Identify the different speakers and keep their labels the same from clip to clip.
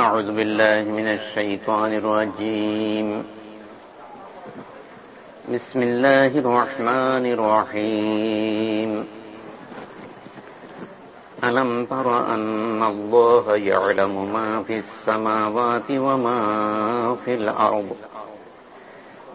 Speaker 1: أعوذ بالله من الشيطان الرجيم بسم الله الرحمن الرحيم ألم تر أن الله يعلم ما في السماوات وما في الأرض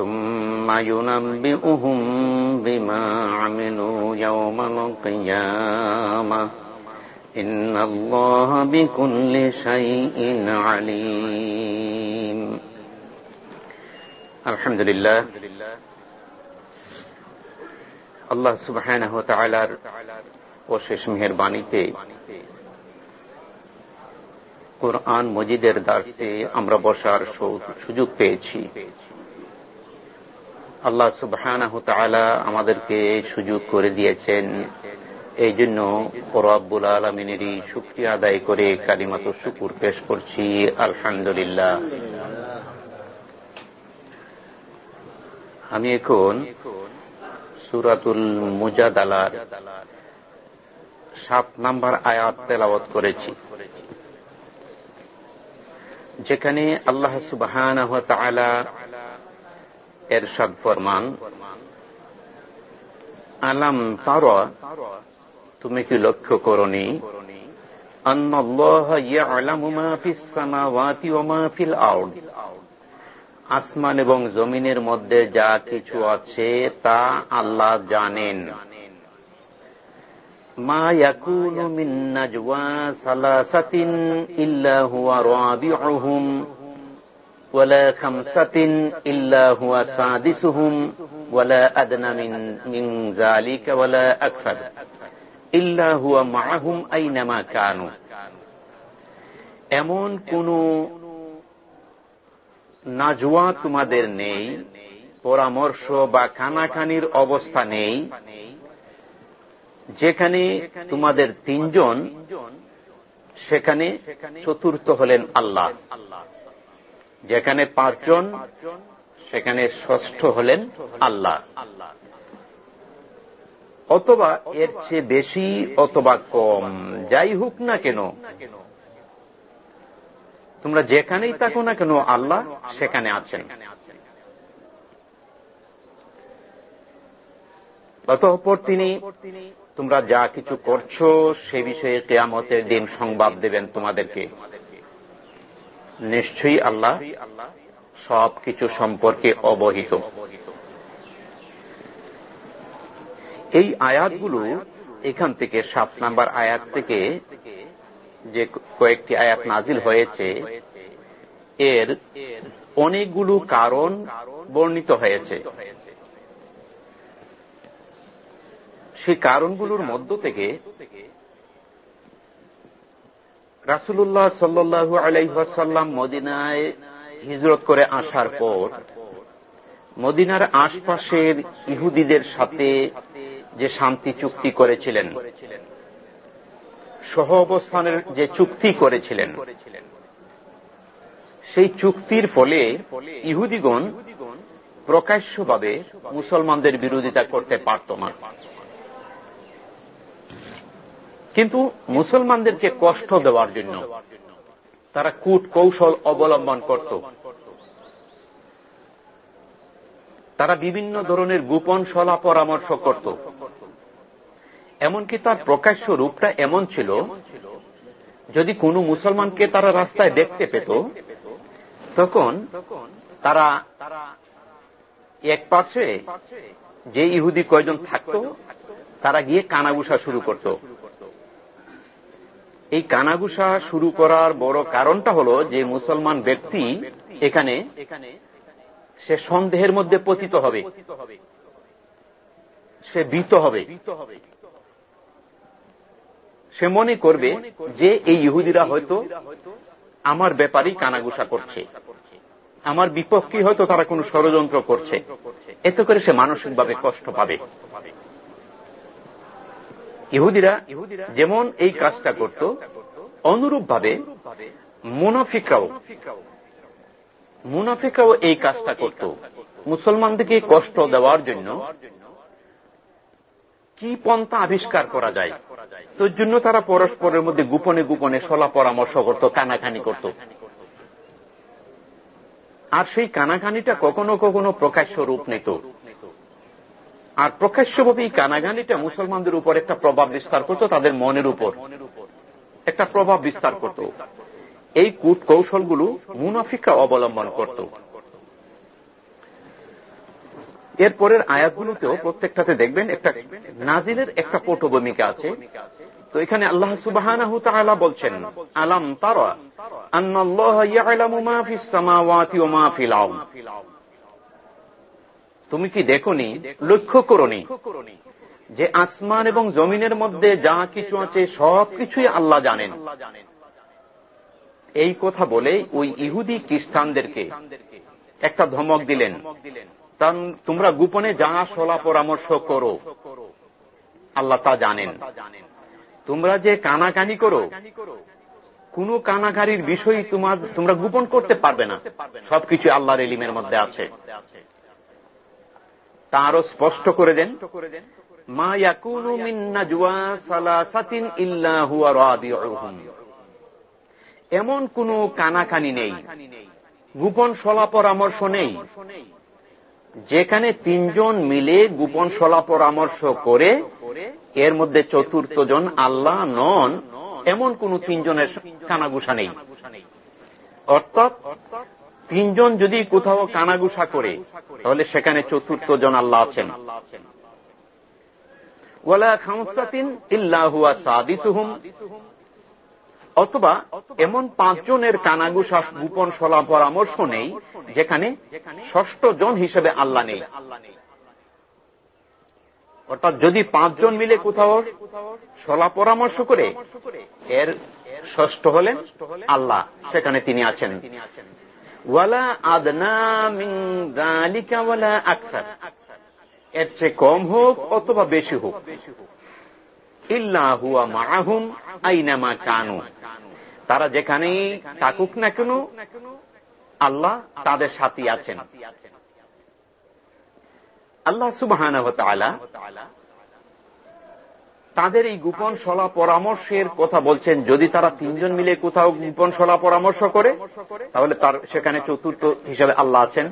Speaker 1: আলহামদুলিল্লাহ আল্লাহ সুবাহন তালার অশেষ মেহের বাণীতে কোরআন মজিদের দাসে আমরা বসার সুযোগ পেয়েছি পেয়েছি আল্লাহ সুবাহ আমাদেরকে সুযোগ করে দিয়েছেন এই জন্য রব্বুল আলমিনেরই শুক্রিয়া আদায় করে কালিমাত শুকুর পেশ করছি আলহামদুলিল্লাহ আমি এখন সুরাতুল মুজাদালার সাত নাম্বার আয়াত তেলাওয়াত করেছি যেখানে আল্লাহ সুবাহ এর এরশাদ ফরমান আলাম তার তুমি কি লক্ষ্য করি আসমান এবং জমিনের মধ্যে যা কিছু আছে তা আল্লাহ জানেন মা ইল্লা হুয়া রাবিউহুম এমন কোন নাজুয়া তোমাদের নেই পরামর্শ বা খানাখানির অবস্থা নেই যেখানে তোমাদের তিনজন সেখানে চতুর্থ হলেন আল্লাহ আল্লাহ যেখানে পাঁচজন সেখানে ষষ্ঠ হলেন আল্লাহ অথবা এর চেয়ে বেশি অথবা কম যাই হোক না কেন তোমরা যেখানেই থাকো না কেন আল্লাহ সেখানে আছেন অতঃপর তিনি তোমরা যা কিছু করছো সে বিষয়ে কেয়ামতের দিন সংবাদ দেবেন তোমাদেরকে নিশ্চয়ই আল্লাহ সব কিছু সম্পর্কে অবহিত এই আয়াতগুলো এখান থেকে সাত নাম্বার আয়াত থেকে যে কয়েকটি আয়াত নাজিল হয়েছে এর অনেকগুলো কারণ বর্ণিত হয়েছে সে কারণগুলোর মধ্য থেকে রাসুল্লাহ সাল্লু আলাইসাল্লাম মদিনায় হিজরত করে আসার পর মদিনার আশপাশের ইহুদিদের সাথে যে শান্তি চুক্তি করেছিলেন সহ অবস্থানের যে চুক্তি করেছিলেন সেই চুক্তির ফলে ইহুদিগণ প্রকাশ্যভাবে মুসলমানদের বিরোধিতা করতে পারত না কিন্তু মুসলমানদেরকে কষ্ট দেওয়ার জন্য তারা কূট কৌশল অবলম্বন করত তারা বিভিন্ন ধরনের গোপন সলা পরামর্শ করত এমনকি তার প্রকাশ্য রূপটা এমন ছিল যদি কোনো মুসলমানকে তারা রাস্তায় দেখতে পেত তখন তারা এক পার্শ্বে যে ইহুদি কয়জন থাকত তারা গিয়ে কানাগুসা শুরু করত এই কানাগুসা শুরু করার বড় কারণটা হল যে মুসলমান ব্যক্তি এখানে সে সন্দেহের মধ্যে পতিত হবে সে বিত হবে সে মনে করবে যে এই ইহুদিরা হয়তো আমার ব্যাপারেই কানাগুসা করছে আমার বিপক্ষে হয়তো তারা কোন ষড়যন্ত্র করছে এত করে সে মানসিকভাবে কষ্ট পাবে ইহুদিরা যেমন এই কাজটা করত অনুরূপভাবে মুনাফিকাও মুনাফিকাও এই কাজটা করত মুসলমানদেরকে কষ্ট দেওয়ার জন্য কি পন্থা আবিষ্কার করা যায় তোর জন্য তারা পরস্পরের মধ্যে গোপনে গোপনে সলা পরামর্শ করত কানাখানি করত আর সেই কানাখানিটা কখনো কখনো প্রকাশ্য রূপ নিত আর প্রকাশ্যভাবে এই কানাগানিটা মুসলমানদের উপর একটা প্রভাব বিস্তার করত তাদের মনের উপর একটা প্রভাব বিস্তার করত এই কূট কৌশলগুলো মুনাফিকা অবলম্বন করত এরপরের আয়াতগুলোতেও প্রত্যেকটাতে দেখবেন একটা নাজিলের একটা পটভূমিকা আছে তো এখানে আল্লাহ সুবাহ বলছেন আলাম তারা আন্নাল্লাহ ইয়ালামু তুমি কি দেখনি লক্ষ্য করনি যে আসমান এবং জমিনের মধ্যে যা কিছু আছে সব কিছুই আল্লাহ জানেন এই কথা বলে ওই ইহুদি খ্রিস্টানদেরকে একটা ধমক দিলেন কারণ তোমরা গোপনে যা সলা পরামর্শ করো আল্লাহ তা জানেন তোমরা যে কানাকানি করো কোন কানাকারির বিষয় তোমার তোমরা গোপন করতে পারবে না সবকিছু আল্লাহর এলিমের মধ্যে আছে তা আরো স্পষ্ট করে দেন এমন কোন কানাকানি নেই গোপন সলা পরামর্শ নেই যেখানে তিনজন মিলে গোপন সলা পরামর্শ করে এর মধ্যে চতুর্থ জন আল্লাহ নন এমন কোন তিনজনের কানাগুষা নেই অর্থাৎ তিনজন যদি কোথাও কানাগুসা করে তাহলে সেখানে চতুর্থ জন আল্লাহ আছেন ওয়ালা খামসাতিন ইল্লাহুয়া সাদিসুহুম অথবা এমন পাঁচজনের কানাগুসা গোপন সলা পরামর্শ নেই যেখানে ষষ্ঠ জন হিসেবে আল্লাহ নেই অর্থাৎ যদি পাঁচজন মিলে কোথাও সলা পরামর্শ করে এর ষষ্ঠ হলেন আল্লাহ সেখানে তিনি আছেন ওয়ালা আদনা মিন দালিকা ওয়ালা আকসার এর চেয়ে কম হোক অথবা বেশি হোক ইল্লাহুয়া মাহুম আইনামা কানু তারা যেখানেই থাকুক না কেন আল্লাহ তাদের সাথে আছেন আল্লাহ সুবাহ তাদের এই গোপন সলা পরামর্শের কথা বলছেন যদি তারা তিনজন মিলে কোথাও গোপন সলা পরামর্শ করে তাহলে তার সেখানে চতুর্থ হিসাবে আল্লাহ আছেন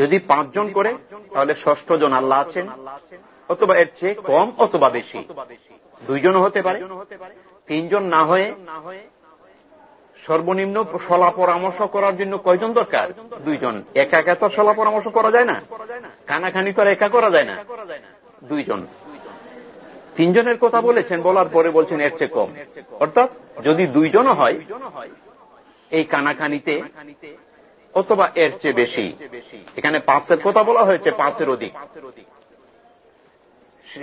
Speaker 1: যদি পাঁচজন করে তাহলে ষষ্ঠ জন আল্লাহ আছেন অথবা এর চেয়ে কম অথবা বেশি দুইজন হতে পারে তিনজন না হয়ে সর্বনিম্ন সলা পরামর্শ করার জন্য কয়জন দরকার দুইজন একা একা তো সলা পরামর্শ করা যায় না কানাখানি তো আর একা করা যায় না দুইজন তিনজনের কথা বলেছেন বলার পরে বলছেন এর চেয়ে কম অর্থাৎ যদি দুইজনও হয় এই কানাকানিতে অথবা এর চেয়ে বেশি এখানে পাঁচের কথা বলা হয়েছে পাঁচের অধিক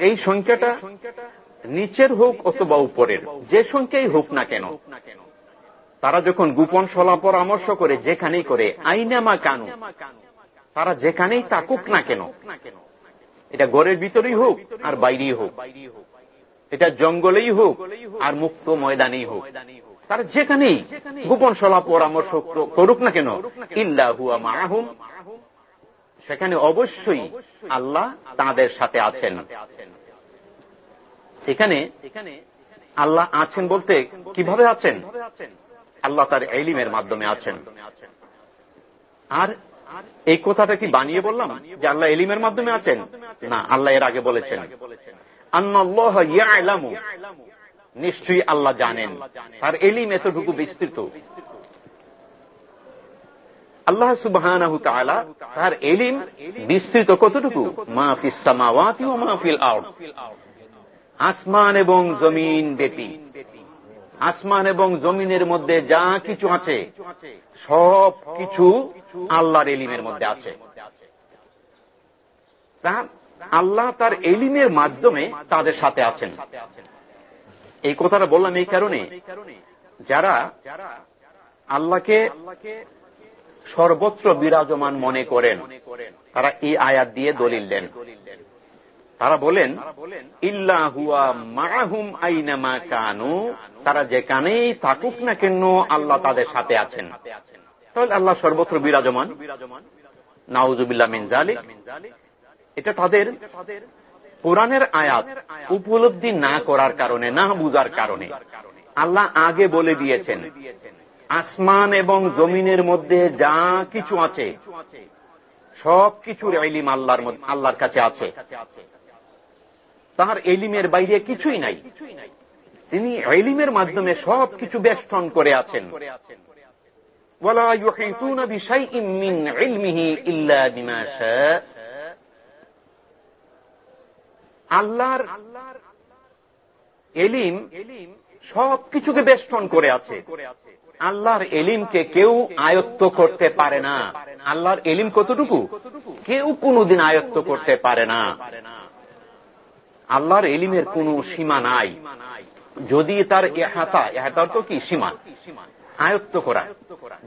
Speaker 1: এই সংখ্যাটা নিচের হোক অথবা উপরের যে সংখ্যাই হোক না কেন তারা যখন গোপন সলা পরামর্শ করে যেখানেই করে আইনামা কানু তারা যেখানেই তাকুক না কেন এটা গড়ের ভিতরেই হোক আর বাইরেই হোক এটা জঙ্গলেই হোক আর মুক্ত ময়দানেই হোক তার যেখানেই গোপন সভা পরামর্শ করুক না কেন ইল্লা হুয়া মাহুম সেখানে অবশ্যই আল্লাহ তাদের সাথে আছেন এখানে আল্লাহ আছেন বলতে কিভাবে আছেন আল্লাহ তার এলিমের মাধ্যমে আছেন আর এই কথাটা কি বানিয়ে বললাম যে আল্লাহ এলিমের মাধ্যমে আছেন না আল্লাহ এর আগে বলেছেন নিশ্চয়ই আল্লাহ জানেন তার এলিম এতটুকু বিস্তৃত আল্লাহ সুবাহ তার এলিম বিস্তৃত কতটুকু মাহফিস মাহফিল আসমান এবং জমিন ব্যতীত আসমান এবং জমিনের মধ্যে যা কিছু আছে সব কিছু আল্লাহর এলিমের মধ্যে আছে আল্লাহ তার এলিমের মাধ্যমে তাদের সাথে আছেন এই কথাটা বললাম এই কারণে যারা আল্লাহকে সর্বত্র বিরাজমান মনে করেন তারা এই আয়াত দিয়ে দলিল দেন তারা বলেন ইল্লাহুয়া মাহুম আইনামা কানু তারা যেখানেই থাকুক না কেন আল্লাহ তাদের সাথে আছেন তাহলে আল্লাহ সর্বত্র বিরাজমান নাউজুবিল্লা মিনজালিক এটা তাদের কোরআনের আয়াত উপলব্ধি না করার কারণে না বুঝার কারণে আল্লাহ আগে বলে দিয়েছেন আসমান এবং জমিনের মধ্যে যা কিছু আছে সব কিছুর এলিম আল্লাহর আল্লাহর কাছে আছে তার এলিমের বাইরে কিছুই নাই কিছুই নাই তিনি এলিমের মাধ্যমে সব কিছু বেষ্টন করে আছেন আল্লাহর এলিম সব কিছুকে বেষ্টন করে আছে আল্লাহর এলিমকে কেউ আয়ত্ত করতে পারে না আল্লাহর এলিম কতটুকু কেউ কোনদিন আয়ত্ত করতে পারে না আল্লাহর এলিমের কোন সীমা নাই যদি তার এহাতা এহাতা তো কি সীমা আয়ত্ত করা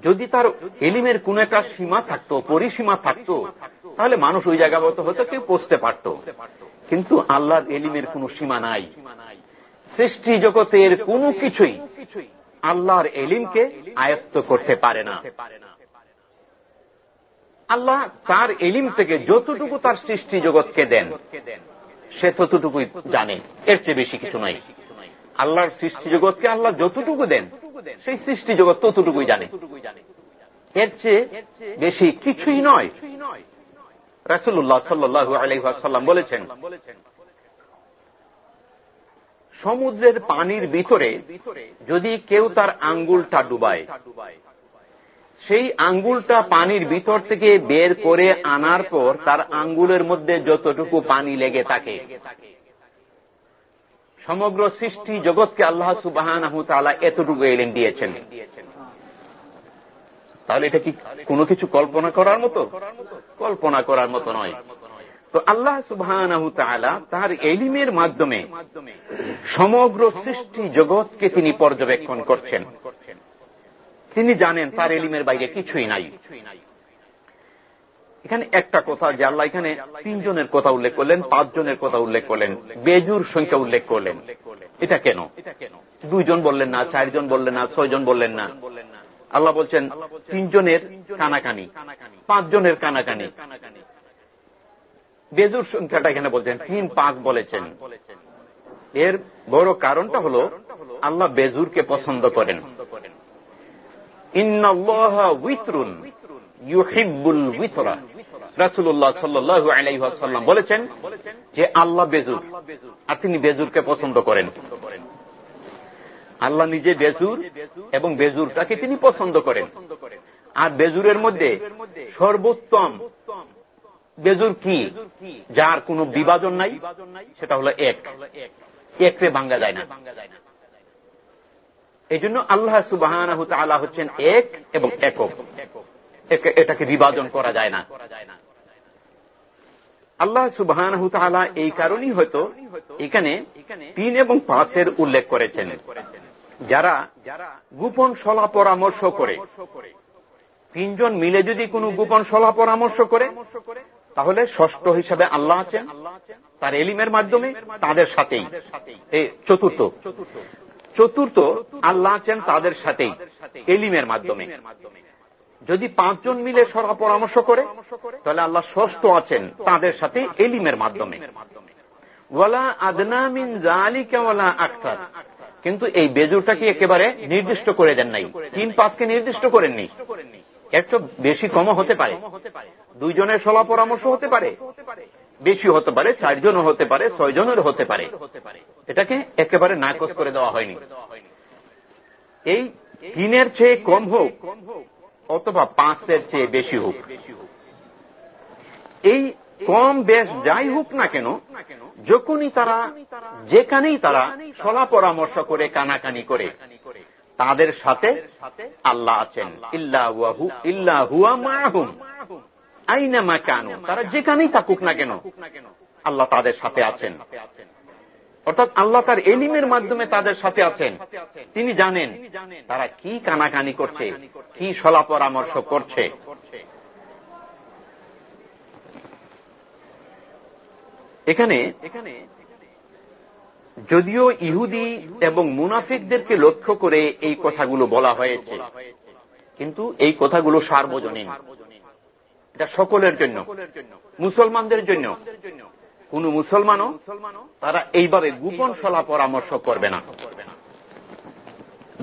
Speaker 1: যদি তার এলিমের কোন একটা সীমা থাকতো পরিসীমা থাকতো তাহলে মানুষ ওই জায়গা মতো হয়তো কেউ পৌঁছতে পারত কিন্তু আল্লাহর এলিমের কোন সীমা নাই সৃষ্টি জগতের কোন কিছুই আল্লাহর এলিমকে আয়ত্ত করতে পারে না আল্লাহ তার এলিম থেকে যতটুকু তার সৃষ্টি জগৎকে দেন সে ততটুকুই জানে এর চেয়ে বেশি কিছু নয় আল্লাহর সৃষ্টি জগৎকে আল্লাহ যতটুকু দেন সেই সৃষ্টি জগৎ ততটুকুই জানে এর চেয়ে বেশি কিছুই নয় রাসুল্লাহ সাল্লু আলহাম বলেছেন সমুদ্রের পানির ভিতরে যদি কেউ তার আঙ্গুলটা ডুবায় সেই আঙ্গুলটা পানির ভিতর থেকে বের করে আনার পর তার আঙ্গুলের মধ্যে যতটুকু পানি লেগে থাকে সমগ্র সৃষ্টি জগৎকে আল্লাহ সুবাহান এতটুকু এলেন দিয়েছেন তাহলে এটা কি কোনো কিছু কল্পনা করার মতো কল্পনা করার মতো নয় তো আল্লাহ সুবাহান তার এলিমের মাধ্যমে সমগ্র সৃষ্টি জগৎকে তিনি পর্যবেক্ষণ করছেন তিনি জানেন তার এলিমের বাইরে কিছুই নাই এখানে একটা কথা যে আল্লাহ এখানে তিনজনের কথা উল্লেখ করলেন পাঁচজনের কথা উল্লেখ করলেন বেজুর সংখ্যা উল্লেখ করলেন এটা কেন দুইজন বললেন না চারজন বললেন না ছয়জন বললেন না আল্লাহ বলছেন তিনজনের কানাকানি পাঁচজনের কানাকানি বেজুর সংখ্যাটা এখানে বলছেন তিন পাঁচ বলেছেন এর বড় কারণটা হল আল্লাহ বেজুরকে পছন্দ করেন ইন্নআল্লাহ উইতরুন ইউহিবুল উইতরা রাসুল্লাহ সাল্লু আলাইসাল্লাম বলেছেন যে আল্লাহ বেজুর আর তিনি বেজুরকে পছন্দ করেন আল্লাহ নিজে বেজুর এবং বেজুরটাকে তিনি পছন্দ করেন আর বেজুরের মধ্যে সর্বোত্তম বেজুর কি যার কোন বিভাজন নাই সেটা হলো এক একরে ভাঙ্গা যায় না এই জন্য আল্লাহ সুবাহ হচ্ছেন এক এবং একক এটাকে বিভাজন করা যায় না আল্লাহ সুবাহ এই কারণেই হয়তো এখানে তিন এবং পাঁচের উল্লেখ করেছেন যারা যারা গোপন সলা পরামর্শ করে তিনজন মিলে যদি কোনো গোপন সলা পরামর্শ করে তাহলে ষষ্ঠ হিসাবে আল্লাহ আছেন তার এলিমের মাধ্যমে তাদের সাথেই চতুর্থ চতুর্থ আল্লাহ আছেন তাদের সাথেই এলিমের মাধ্যমে যদি পাঁচজন মিলে সরা পরামর্শ করে তাহলে আল্লাহ ষষ্ঠ আছেন তাদের সাথে এলিমের মাধ্যমে ওয়ালা আদনামিন জালিকা ওয়ালা আক্তার কিন্তু এই বেজুরটা কি একেবারে নির্দিষ্ট করে দেন নাই তিন পাঁচকে নির্দিষ্ট করেননি একটু বেশি কম হতে পারে দুইজনের সলা পরামর্শ হতে পারে বেশি হতে পারে চারজনও হতে পারে ছয়জনের হতে পারে এটাকে একেবারে নাকচ করে দেওয়া হয়নি এই তিনের চেয়ে কম হোক অথবা পাঁচের চেয়ে বেশি হোক এই কম বেশ যাই হোক না কেন যখনই তারা যেখানেই তারা সলা পরামর্শ করে কানাকানি করে তাদের সাথে আল্লাহ আছেন ইল্লাহুয়া আইনামা কানু তারা যেখানেই থাকুক না কেন আল্লাহ তাদের সাথে আছেন অর্থাৎ আল্লাহ তার এলিমের মাধ্যমে তাদের সাথে আছেন তিনি জানেন তারা কি কানাকানি করছে কি সলা পরামর্শ করছে এখানে যদিও ইহুদি এবং মুনাফিকদেরকে লক্ষ্য করে এই কথাগুলো বলা হয়েছে কিন্তু এই কথাগুলো সার্বজনীন এটা সকলের জন্য মুসলমানদের জন্য কোন মুসলমানও তারা এইভাবে গোপন সলা পরামর্শ করবে না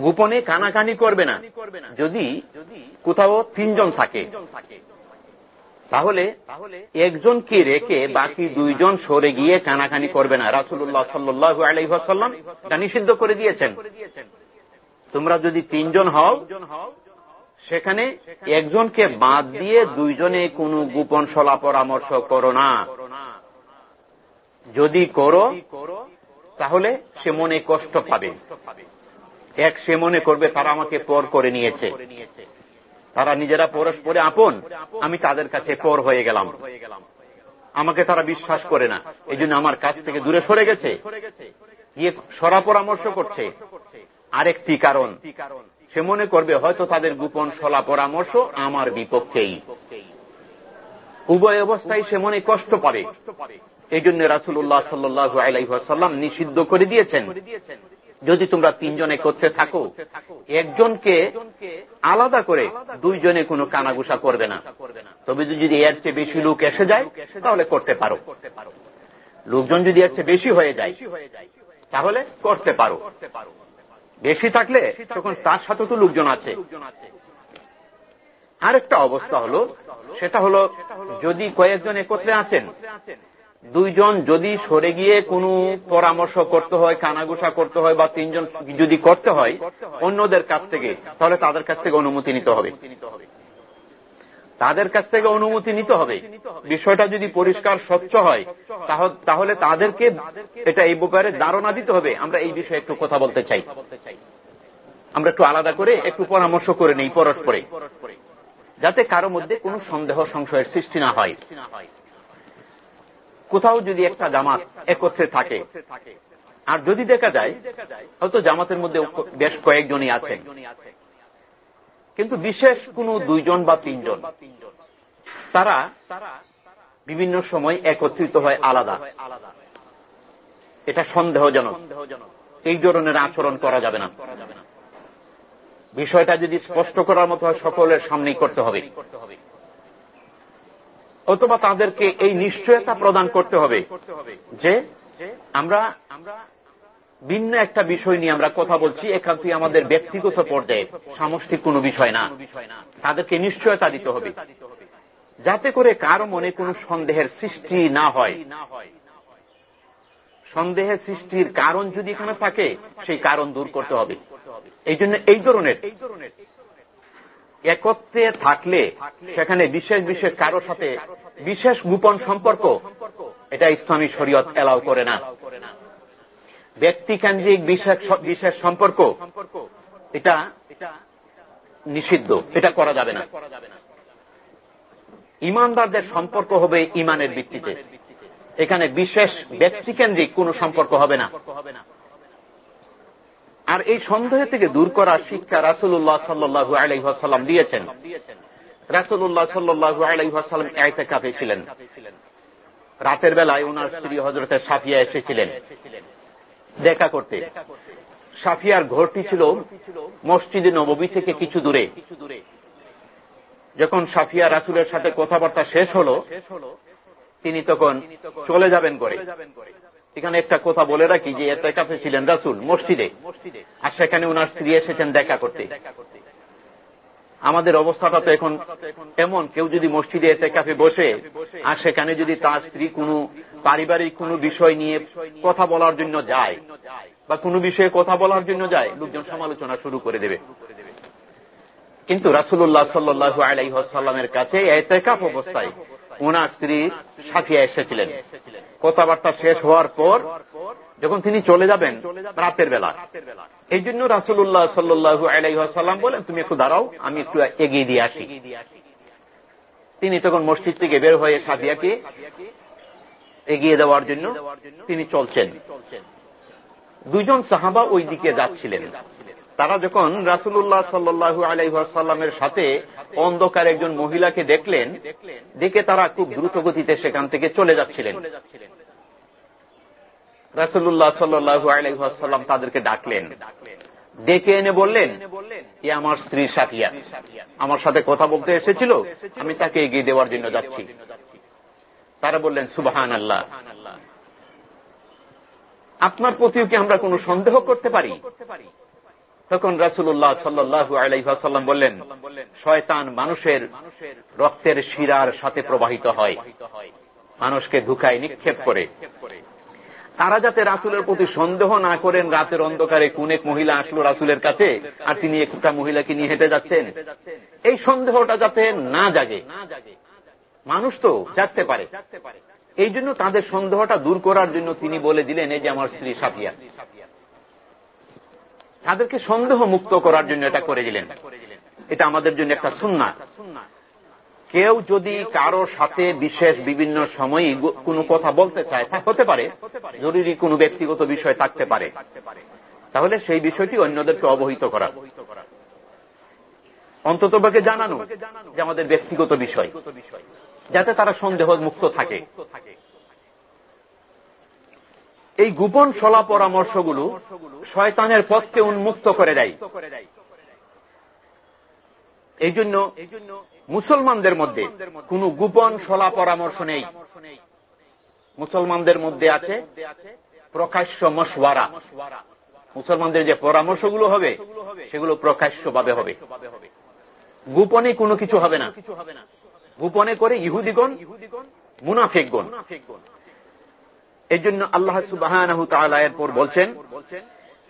Speaker 1: গোপনে কানাকানি করবে না যদি কোথাও তিনজন থাকে তাহলে একজনকে রেখে বাকি দুইজন সরে গিয়ে কানাকানি করবে না রাসুল্লাহ সাল্লাহ আলহাসাল্লাম তা নিষিদ্ধ করে দিয়েছেন তোমরা যদি তিনজন হও সেখানে একজনকে বাদ দিয়ে দুইজনে কোনো গোপন সলা পরামর্শ করো না যদি করো তাহলে সে মনে কষ্ট পাবে এক সে মনে করবে তারা আমাকে পর করে নিয়েছে তারা নিজেরা পরস্পরে আপন আমি তাদের কাছে পর হয়ে গেলাম আমাকে তারা বিশ্বাস করে না এই আমার কাছ থেকে দূরে সরে গেছে ইয়ে সরা পরামর্শ করছে আরেকটি কারণ সে মনে করবে হয়তো তাদের গোপন সলা পরামর্শ আমার বিপক্ষেই উভয় অবস্থায় সে মনে কষ্ট পাবে এই জন্য রাসুল্লাহ সাল্লু আলাইসাল্লাম নিষিদ্ধ করে দিয়েছেন যদি তোমরা তিনজনে করতে থাকো একজনকে আলাদা করে দুইজনে কোনো কানাগুসা করবে না তবে যদি এর চেয়ে বেশি লোক এসে যায় তাহলে করতে পারো লোকজন যদি এর চেয়ে বেশি হয়ে যায় তাহলে করতে পারো বেশি থাকলে তখন তার সাথে তো লোকজন আছে আরেকটা অবস্থা হলো সেটা হলো যদি কয়েকজন একত্রে আছেন দুইজন যদি সরে গিয়ে কোন পরামর্শ করতে হয় কানাগুসা করতে হয় বা তিনজন যদি করতে হয় অন্যদের কাছ থেকে তাহলে তাদের কাছ থেকে অনুমতি নিতে হবে তাদের কাছ থেকে অনুমতি নিতে হবে বিষয়টা যদি পরিষ্কার স্বচ্ছ হয় তাহলে তাদেরকে এটা এই ব্যাপারে ধারণা দিতে হবে আমরা এই বিষয়ে একটু কথা বলতে চাই আমরা একটু আলাদা করে একটু পরামর্শ করে নেই পরস্পরে যাতে কারো মধ্যে কোনো সন্দেহ সংশয়ের সৃষ্টি না হয় কোথাও যদি একটা জামাত একত্রে থাকে আর যদি দেখা যায় হয়তো জামাতের মধ্যে বেশ কয়েকজনই আছে কিন্তু বিশেষ কোন দুইজন বা তিনজন তারা বিভিন্ন সময় একত্রিত হয় আলাদা এটা সন্দেহজনক এই ধরনের আচরণ করা যাবে না বিষয়টা যদি স্পষ্ট করার মতো হয় সকলের সামনেই করতে হবে অথবা তাদেরকে এই নিশ্চয়তা প্রদান করতে হবে যে আমরা ভিন্ন একটা বিষয় নিয়ে আমরা কথা বলছি এখান থেকে আমাদের ব্যক্তিগত পর্যায়ে সামষ্টিক কোনো বিষয় না তাদেরকে নিশ্চয়তা দিতে হবে যাতে করে কারো মনে কোনো সন্দেহের সৃষ্টি না হয় সন্দেহের সৃষ্টির কারণ যদি এখানে থাকে সেই কারণ দূর করতে হবে এই জন্য এই ধরনের একত্রে থাকলে সেখানে বিশেষ বিশেষ কারো সাথে বিশেষ গোপন সম্পর্ক এটা ইসলামী শরীয়ত এলাও করে না ব্যক্তিকেন্দ্রিক বিশেষ সম্পর্ক এটা নিষিদ্ধ এটা করা যাবে না ইমানদারদের সম্পর্ক হবে ইমানের ভিত্তিতে এখানে বিশেষ ব্যক্তিকেন্দ্রিক কোন সম্পর্ক হবে না আর এই সন্দেহ থেকে দূর করার শিক্ষা রাসুল্লাহ সাল্লু আলহাম দিয়েছেন রাসুল্লাহ সাল্লু আলাইহাসাল্লাম কাপে ছিলেন রাতের বেলায় ওনার স্ত্রী হজরতে সাফিয়া এসেছিলেন দেখা করতে সাফিয়ার ঘরটি ছিল মসজিদে নবমী থেকে কিছু দূরে যখন সাফিয়া রাসুলের সাথে কথাবার্তা শেষ হল তিনি তখন
Speaker 2: চলে যাবেন করে
Speaker 1: এখানে একটা কথা বলে রাখি যে এতে কাছে ছিলেন রাসুল মসজিদে আর সেখানে ওনার স্ত্রী এসেছেন দেখা করতে আমাদের অবস্থাটা তো এখন এমন কেউ যদি মসজিদে এতে কাফে বসে আর সেখানে যদি তার স্ত্রী কোনো পারিবারিক কোনো বিষয় নিয়ে কথা বলার জন্য যায় বা কোনো বিষয়ে কথা বলার জন্য যায় লোকজন সমালোচনা শুরু করে দেবে কিন্তু রাসুল্লাহ সাল্লু আলাইসাল্লামের কাছে এতে এতেকাপ অবস্থায় ওনার স্ত্রী সাথিয়া এসেছিলেন কথাবার্তা শেষ হওয়ার পর যখন তিনি চলে যাবেন রাতের বেলা এই জন্য রাসুল্লাহ সাল্লু আলাইসাল্লাম বলেন তুমি একটু দাঁড়াও আমি একটু এগিয়ে দিয়ে আসি তিনি তখন মসজিদ থেকে বের হয়ে সাদিয়াকে এগিয়ে দেওয়ার জন্য তিনি চলছেন দুজন সাহাবা ওই দিকে যাচ্ছিলেন তারা যখন রাসুল্লাহ সাল্লু আলাইসাল্লামের সাথে অন্ধকার একজন মহিলাকে দেখলেন দেখে তারা খুব দ্রুত গতিতে সেখান থেকে চলে যাচ্ছিলেন রাসুল্লাহ সাল্লু আলাইসাল্লাম তাদেরকে ডাকলেন ডেকে এনে বললেন এ আমার স্ত্রী সাকিয়া আমার সাথে কথা বলতে এসেছিল আমি তাকে এগিয়ে দেওয়ার জন্য যাচ্ছি তারা বললেন সুবাহান আল্লাহ আপনার প্রতিও কি আমরা কোন সন্দেহ করতে পারি তখন রাসুল্লাহ সাল্লু আলাইহাসাল্লাম বললেন শয়তান মানুষের রক্তের শিরার সাথে প্রবাহিত হয় মানুষকে ধুকায় নিক্ষেপ করে তারা যাতে রাসুলের প্রতি সন্দেহ না করেন রাতের অন্ধকারে কোন এক মহিলা আসলো রাসুলের কাছে আর তিনি একটা মহিলাকে নিয়ে হেঁটে যাচ্ছেন এই সন্দেহটা যাতে না জাগে মানুষ তো জাগতে পারে এই জন্য তাদের সন্দেহটা দূর করার জন্য তিনি বলে দিলেন এই যে আমার স্ত্রী সাফিয়া তাদেরকে সন্দেহ মুক্ত করার জন্য এটা করে দিলেন এটা আমাদের জন্য একটা সুন্না কেউ যদি কারো সাথে বিশেষ বিভিন্ন সময়ে কোনো কথা বলতে চায় তা হতে পারে জরুরি কোনো ব্যক্তিগত বিষয় থাকতে পারে তাহলে সেই বিষয়টি অন্যদেরকে অবহিত করা অন্তত জানানো যে আমাদের ব্যক্তিগত বিষয় যাতে তারা সন্দেহ মুক্ত থাকে এই গোপন সলা পরামর্শগুলো শয়তানের পথকে উন্মুক্ত করে দেয় এই জন্য মুসলমানদের মধ্যে কোন গোপন সলা পরামর্শ নেই মুসলমানদের মধ্যে আছে প্রকাশ্য মশওয়ারা মুসলমানদের যে পরামর্শগুলো হবে সেগুলো প্রকাশ্যভাবে হবে গোপনে কোনো কিছু হবে না কিছু হবে না গোপনে করে ইহুদিগণ ইহুদিগণ মুনাফেকগণ এই জন্য আল্লাহ সুবাহ এরপর বলছেন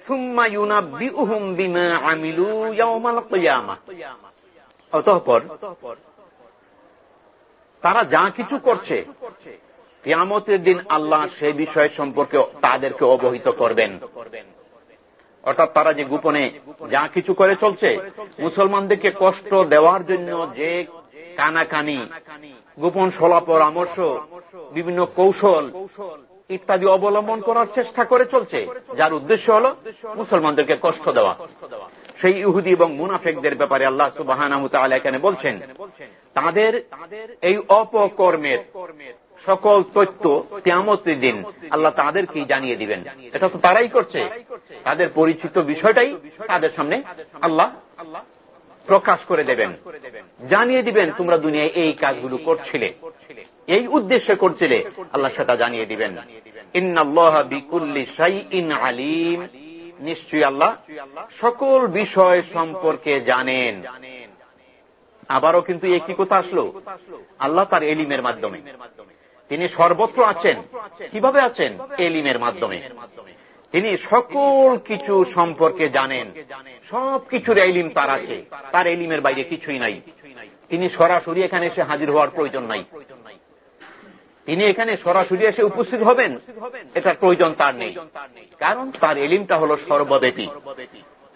Speaker 1: সুম্মা ইউনা বিহুম বিমা আমিলু ইয়ামাল অতঃপর তারা যা কিছু করছে কিয়ামতের দিন আল্লাহ সে বিষয় সম্পর্কে তাদেরকে অবহিত করবেন অর্থাৎ তারা যে গোপনে যা কিছু করে চলছে মুসলমানদেরকে কষ্ট দেওয়ার জন্য যে কানাকানি গোপন সলা পরামর্শ বিভিন্ন কৌশল ইত্যাদি অবলম্বন করার চেষ্টা করে চলছে যার উদ্দেশ্য হল মুসলমানদেরকে কষ্ট দেওয়া সেই ইহুদি এবং মুনাফেকদের ব্যাপারে আল্লাহ সুবাহ এখানে বলছেন তাদের এই অপকর্মের সকল তথ্য কেমতের দিন আল্লাহ তাদেরকে জানিয়ে দিবেন এটা তো তারাই করছে তাদের পরিচিত বিষয়টাই তাদের সামনে আল্লাহ আল্লাহ প্রকাশ করে দেবেন জানিয়ে দিবেন তোমরা দুনিয়ায় এই কাজগুলো করছিলে এই উদ্দেশ্যে করছিলে আল্লাহ সেটা জানিয়ে দিবেন ইন্নাল্লাহ বিকুল্লি সাই ইন আলিম নিশ্চয়ই আল্লাহ সকল বিষয় সম্পর্কে জানেন আবারও কিন্তু একই কথা আসলো আল্লাহ তার এলিমের মাধ্যমে তিনি সর্বত্র আছেন কিভাবে আছেন এলিমের মাধ্যমে তিনি সকল কিছু সম্পর্কে জানেন সব কিছুর এলিম তার আছে তার এলিমের বাইরে কিছুই নাই তিনি সরাসরি এখানে এসে হাজির হওয়ার প্রয়োজন নাই তিনি এখানে সরাসরি এসে উপস্থিত হবেন এটা প্রয়োজন তার নেই কারণ তার এলিমটা হল সর্বব্যাপী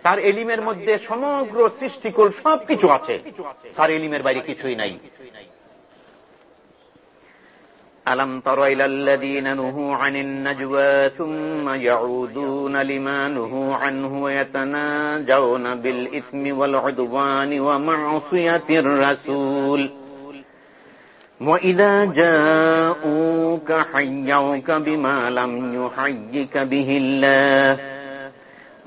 Speaker 1: তার এলিমের মধ্যে সমগ্র সৃষ্টিকোল সবকিছু আছে তার এলিমের বাইরে কিছুই নাই ألم تر إلى الذين نهوا عن النجوى ثم يعودون لما نهوا عنه ويتناجون بالإثم والعدوان ومعصية الرسول وإذا جاءوك حيوك بما لم يحيك به الله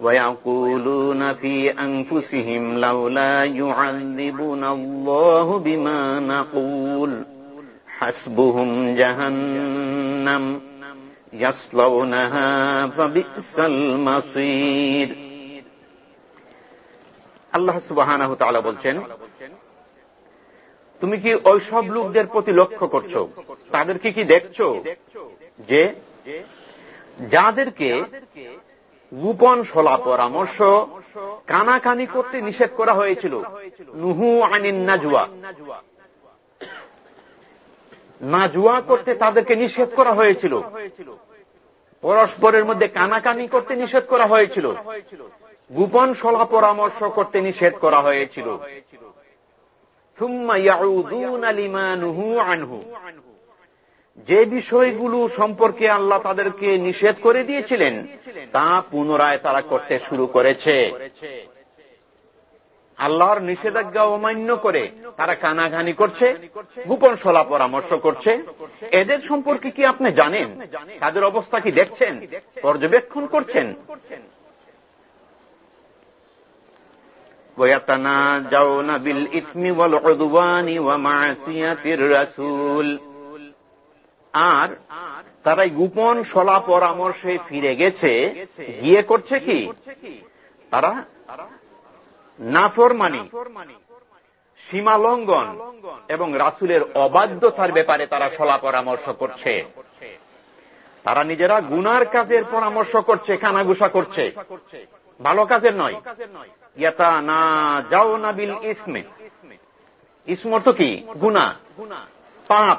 Speaker 1: ويقولون في أنفسهم لولا يعذبنا الله بما نقول حسبهم جهنم يصلونها فبئس المصير الله سبحانه وتعالى বলছেন তুমি কি ওই সব লোকদের প্রতি লক্ষ্য করছো তাদেরকে কি দেখছো যে যাদেরকে গোপন সলা পরামর্শ কানাকানি করতে নিষেধ করা হয়েছিল নুহু আনিন নাজুয়া নাজুয়া করতে তাদেরকে নিষেধ করা হয়েছিল পরস্পরের মধ্যে কানাকানি করতে নিষেধ করা হয়েছিল গোপন সলা পরামর্শ করতে নিষেধ করা হয়েছিল যে বিষয়গুলো সম্পর্কে আল্লাহ তাদেরকে নিষেধ করে দিয়েছিলেন তা পুনরায় তারা করতে শুরু করেছে আল্লাহর নিষেধাজ্ঞা অমান্য করে তারা কানাঘানি করছে গোপন সলা পরামর্শ করছে এদের সম্পর্কে কি আপনি জানেন তাদের অবস্থা কি দেখছেন পর্যবেক্ষণ করছেন ويتناجون بالإثم والعدوان ومعصية الرسول আর তারাই গোপন সলা পরামর্শে ফিরে গেছে গিয়ে করছে কি তারা নাফরমানি সীমা লঙ্ঘন এবং রাসুলের অবাধ্যতার ব্যাপারে তারা সলা পরামর্শ করছে তারা নিজেরা গুনার কাজের পরামর্শ করছে খানাগুসা করছে ভালো কাজের নয় ইয়াতা না যাও না বিল ইসমে ইসম অর্থ কি গুনা পাপ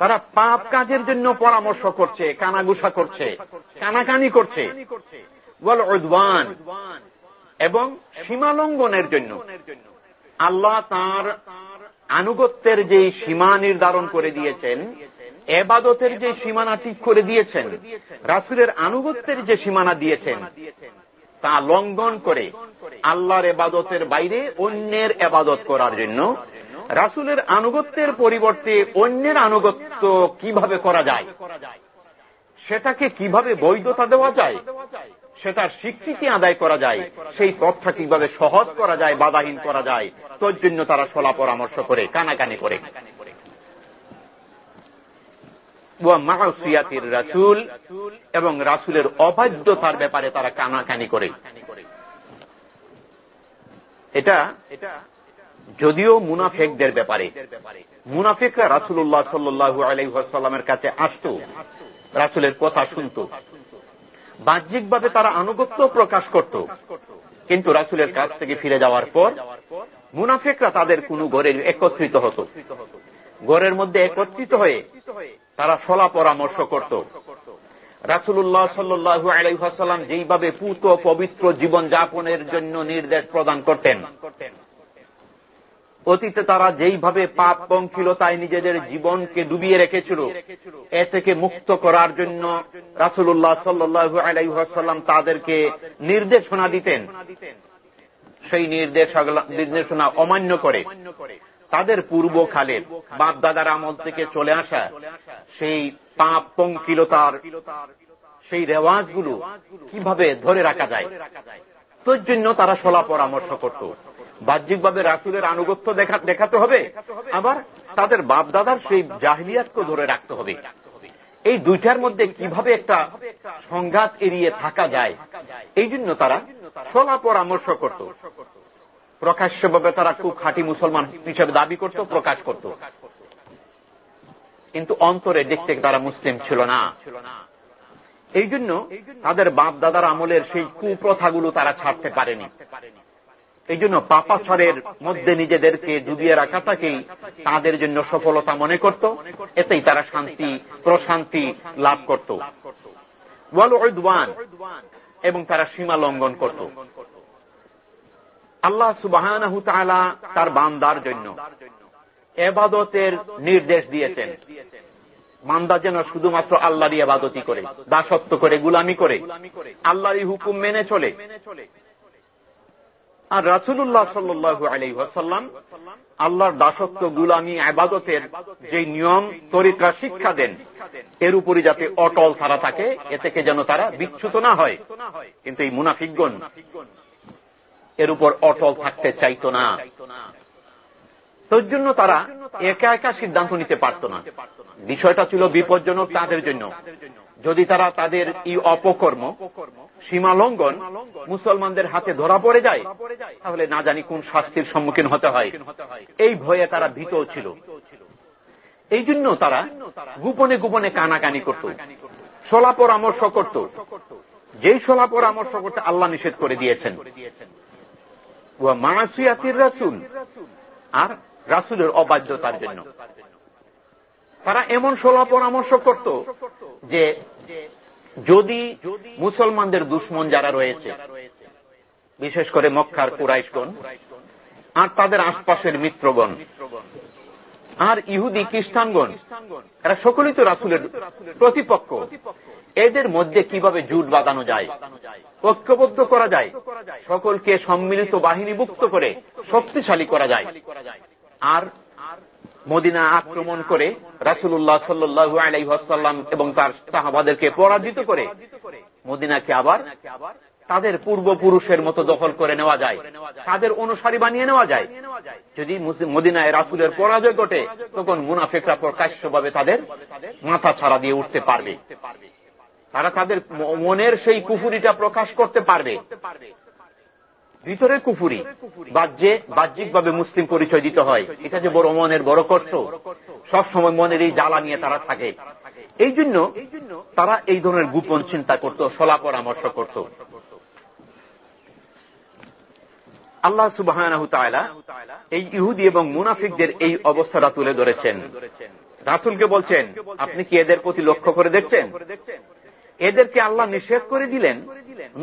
Speaker 1: তারা পাপ কাজের জন্য পরামর্শ করছে কানাগুসা করছে কানাকানি করছে বল উদ্বান এবং সীমালঙ্ঘনের জন্য আল্লাহ তার আনুগত্যের যে সীমা নির্ধারণ করে দিয়েছেন এবাদতের যে সীমানা ঠিক করে দিয়েছেন রাসুলের আনুগত্যের যে সীমানা দিয়েছেন তা লঙ্ঘন করে আল্লাহর এবাদতের বাইরে অন্যের এবাদত করার জন্য রাসুলের আনুগত্যের পরিবর্তে অন্যের আনুগত্য কিভাবে করা যায় সেটাকে কিভাবে বৈধতা দেওয়া যায় সেটার স্বীকৃতি আদায় করা যায় সেই তথ্যা কিভাবে সহজ করা যায় বাধাহীন করা যায় তোর জন্য তারা সলা পরামর্শ করে কানাকানি করে মাহসিয়াতির রাসুল এবং রাসুলের অবাধ্যতার ব্যাপারে তারা কানাকানি করে এটা যদিও মুনাফেকদের ব্যাপারে মুনাফেকরা রাসুল্লাহ সাল্লু আলাইসাল্লামের কাছে আসত রাসুলের কথা শুনত বাহ্যিকভাবে তারা আনুগত্য প্রকাশ করত কিন্তু রাসুলের কাছ থেকে ফিরে যাওয়ার পর মুনাফেকরা তাদের কোন ঘরে একত্রিত হত গড়ের মধ্যে একত্রিত হয়ে তারা সলা পরামর্শ করত রাসুল্লাহ সাল্লু আলাইহাসাল্লাম যেইভাবে পুত পবিত্র জীবন যাপনের জন্য নির্দেশ প্রদান করতেন অতীতে তারা যেইভাবে পাপ পঙ্কিলতায় নিজেদের জীবনকে ডুবিয়ে রেখেছিল এ থেকে মুক্ত করার জন্য রাসুল্লাহ সাল্লু আলাইহাসাল্লাম তাদেরকে নির্দেশনা দিতেন সেই নির্দেশ নির্দেশনা অমান্য করে তাদের পূর্ব খালের বাপদাদার আমল থেকে চলে আসা সেই পাপ পঙ্কিলতার সেই রেওয়াজগুলো কিভাবে ধরে রাখা যায় তোর জন্য তারা সোলা পরামর্শ করত বাহ্যিকভাবে রাসুলের আনুগত্য দেখাতে হবে আবার তাদের বাপদাদার সেই জাহিলিয়াতকে ধরে রাখতে হবে এই দুইটার মধ্যে কিভাবে একটা সংঘাত এড়িয়ে থাকা যায় এই জন্য তারা সোলা পরামর্শ করত প্রকাশ্যভাবে তারা খুব খাঁটি মুসলমান হিসেবে দাবি করত প্রকাশ করত কিন্তু অন্তরে দেখতে তারা মুসলিম ছিল না এই জন্য তাদের বাপ দাদার আমলের সেই কুপ্রথাগুলো তারা ছাড়তে পারেনি এই জন্য পাপাচারের মধ্যে নিজেদেরকে ডুবিয়ে রাখাটাকেই তাদের জন্য সফলতা মনে করত এতেই তারা শান্তি প্রশান্তি লাভ করত এবং তারা সীমা লঙ্ঘন করত আল্লাহ সুবাহ তার বান্দার জন্য এবাদতের নির্দেশ দিয়েছেন মান্দা যেন শুধুমাত্র আল্লাহরই আবাদতি করে দাসত্ব করে গুলামি করে আল্লাহরই হুকুম মেনে চলে আর রাসুল্লাহ সাল্লু আলাইসাল্লাম আল্লাহর দাসত্ব গুলামি আবাদতের যে নিয়ম তরিত্রা শিক্ষা দেন এর উপরে যাতে অটল তারা থাকে এ থেকে যেন তারা বিচ্ছুত না হয় কিন্তু এই মুনাফিকগণ এর উপর অটল থাকতে চাইত না তোর জন্য তারা একা একা সিদ্ধান্ত নিতে পারত না বিষয়টা ছিল বিপজ্জনক তাদের জন্য যদি তারা তাদের এই অপকর্ম সীমালঙ্ঘন মুসলমানদের হাতে ধরা পড়ে যায় তাহলে না জানি কোন শাস্তির সম্মুখীন হতে হয় এই ভয়ে তারা ভীত ছিল এই জন্য তারা গোপনে গোপনে কানাকানি করত সলা পরামর্শ করত যেই সলা পরামর্শ করতে আল্লাহ নিষেধ করে দিয়েছেন মানাসিয়াতির রাসুল আর রাসুলের অবাধ্যতার জন্য তারা এমন সোলা পরামর্শ করত যে যদি মুসলমানদের দুশ্মন যারা রয়েছে বিশেষ করে মক্কার কুরাইশগণ আর তাদের আশপাশের মিত্রগণ আর ইহুদি খ্রিস্টানগণ এরা সকলেই তো রাসুলের প্রতিপক্ষ এদের মধ্যে কিভাবে জুট বাঁধানো যায় ঐক্যবদ্ধ করা যায় সকলকে সম্মিলিত বাহিনীভুক্ত করে শক্তিশালী করা যায় আর মদিনা আক্রমণ করে রাসুল্লাহ সাল্লু আলাইসাল্লাম এবং তার সাহাবাদেরকে পরাজিত করে মদিনাকে আবার তাদের পূর্বপুরুষের মতো দখল করে নেওয়া যায় তাদের অনুসারী বানিয়ে নেওয়া যায় যদি মদিনায় রাসুলের পরাজয় ঘটে তখন মুনাফেকরা প্রকাশ্যভাবে তাদের মাথা ছাড়া দিয়ে উঠতে পারবে তারা তাদের মনের সেই কুফুরিটা প্রকাশ করতে পারবে ভিতরে কুফুরি বাহ্যিক ভাবে মুসলিম পরিচয় দিতে হয় এটা যে বড় মনের বড় কষ্ট সব সময় মনের এই জ্বালা নিয়ে তারা থাকে এই জন্য তারা এই ধরনের গোপন চিন্তা করত সলা পরামর্শ করত আল্লাহ সুবাহ এই ইহুদি এবং মুনাফিকদের এই অবস্থাটা তুলে ধরেছেন রাসুলকে বলছেন আপনি কি এদের প্রতি লক্ষ্য করে দেখছেন এদেরকে আল্লাহ নিষেধ করে দিলেন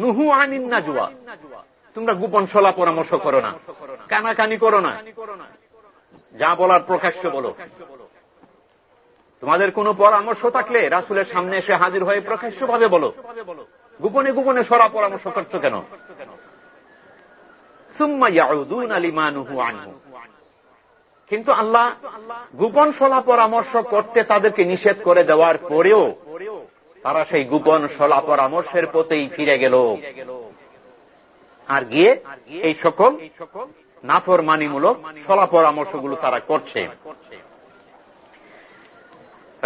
Speaker 1: নুহু আনিন জুয়া তোমরা গোপন সলা পরামর্শ করো না কানাকানি করো না যা বলার প্রকাশ্য বলো তোমাদের কোনো পরামর্শ থাকলে রাসুলের সামনে এসে হাজির হয়ে প্রকাশ্য ভাবে বলো গোপনে গোপনে সরা পরামর্শ করছো কেন কিন্তু আল্লাহ গোপন সলা পরামর্শ করতে তাদেরকে নিষেধ করে দেওয়ার পরেও তারা সেই গোপন সলা পরামর্শের পথেই ফিরে গেল আর গিয়ে এই সকল নাফর নাফরমানিমূলক সলা পরামর্শগুলো তারা করছে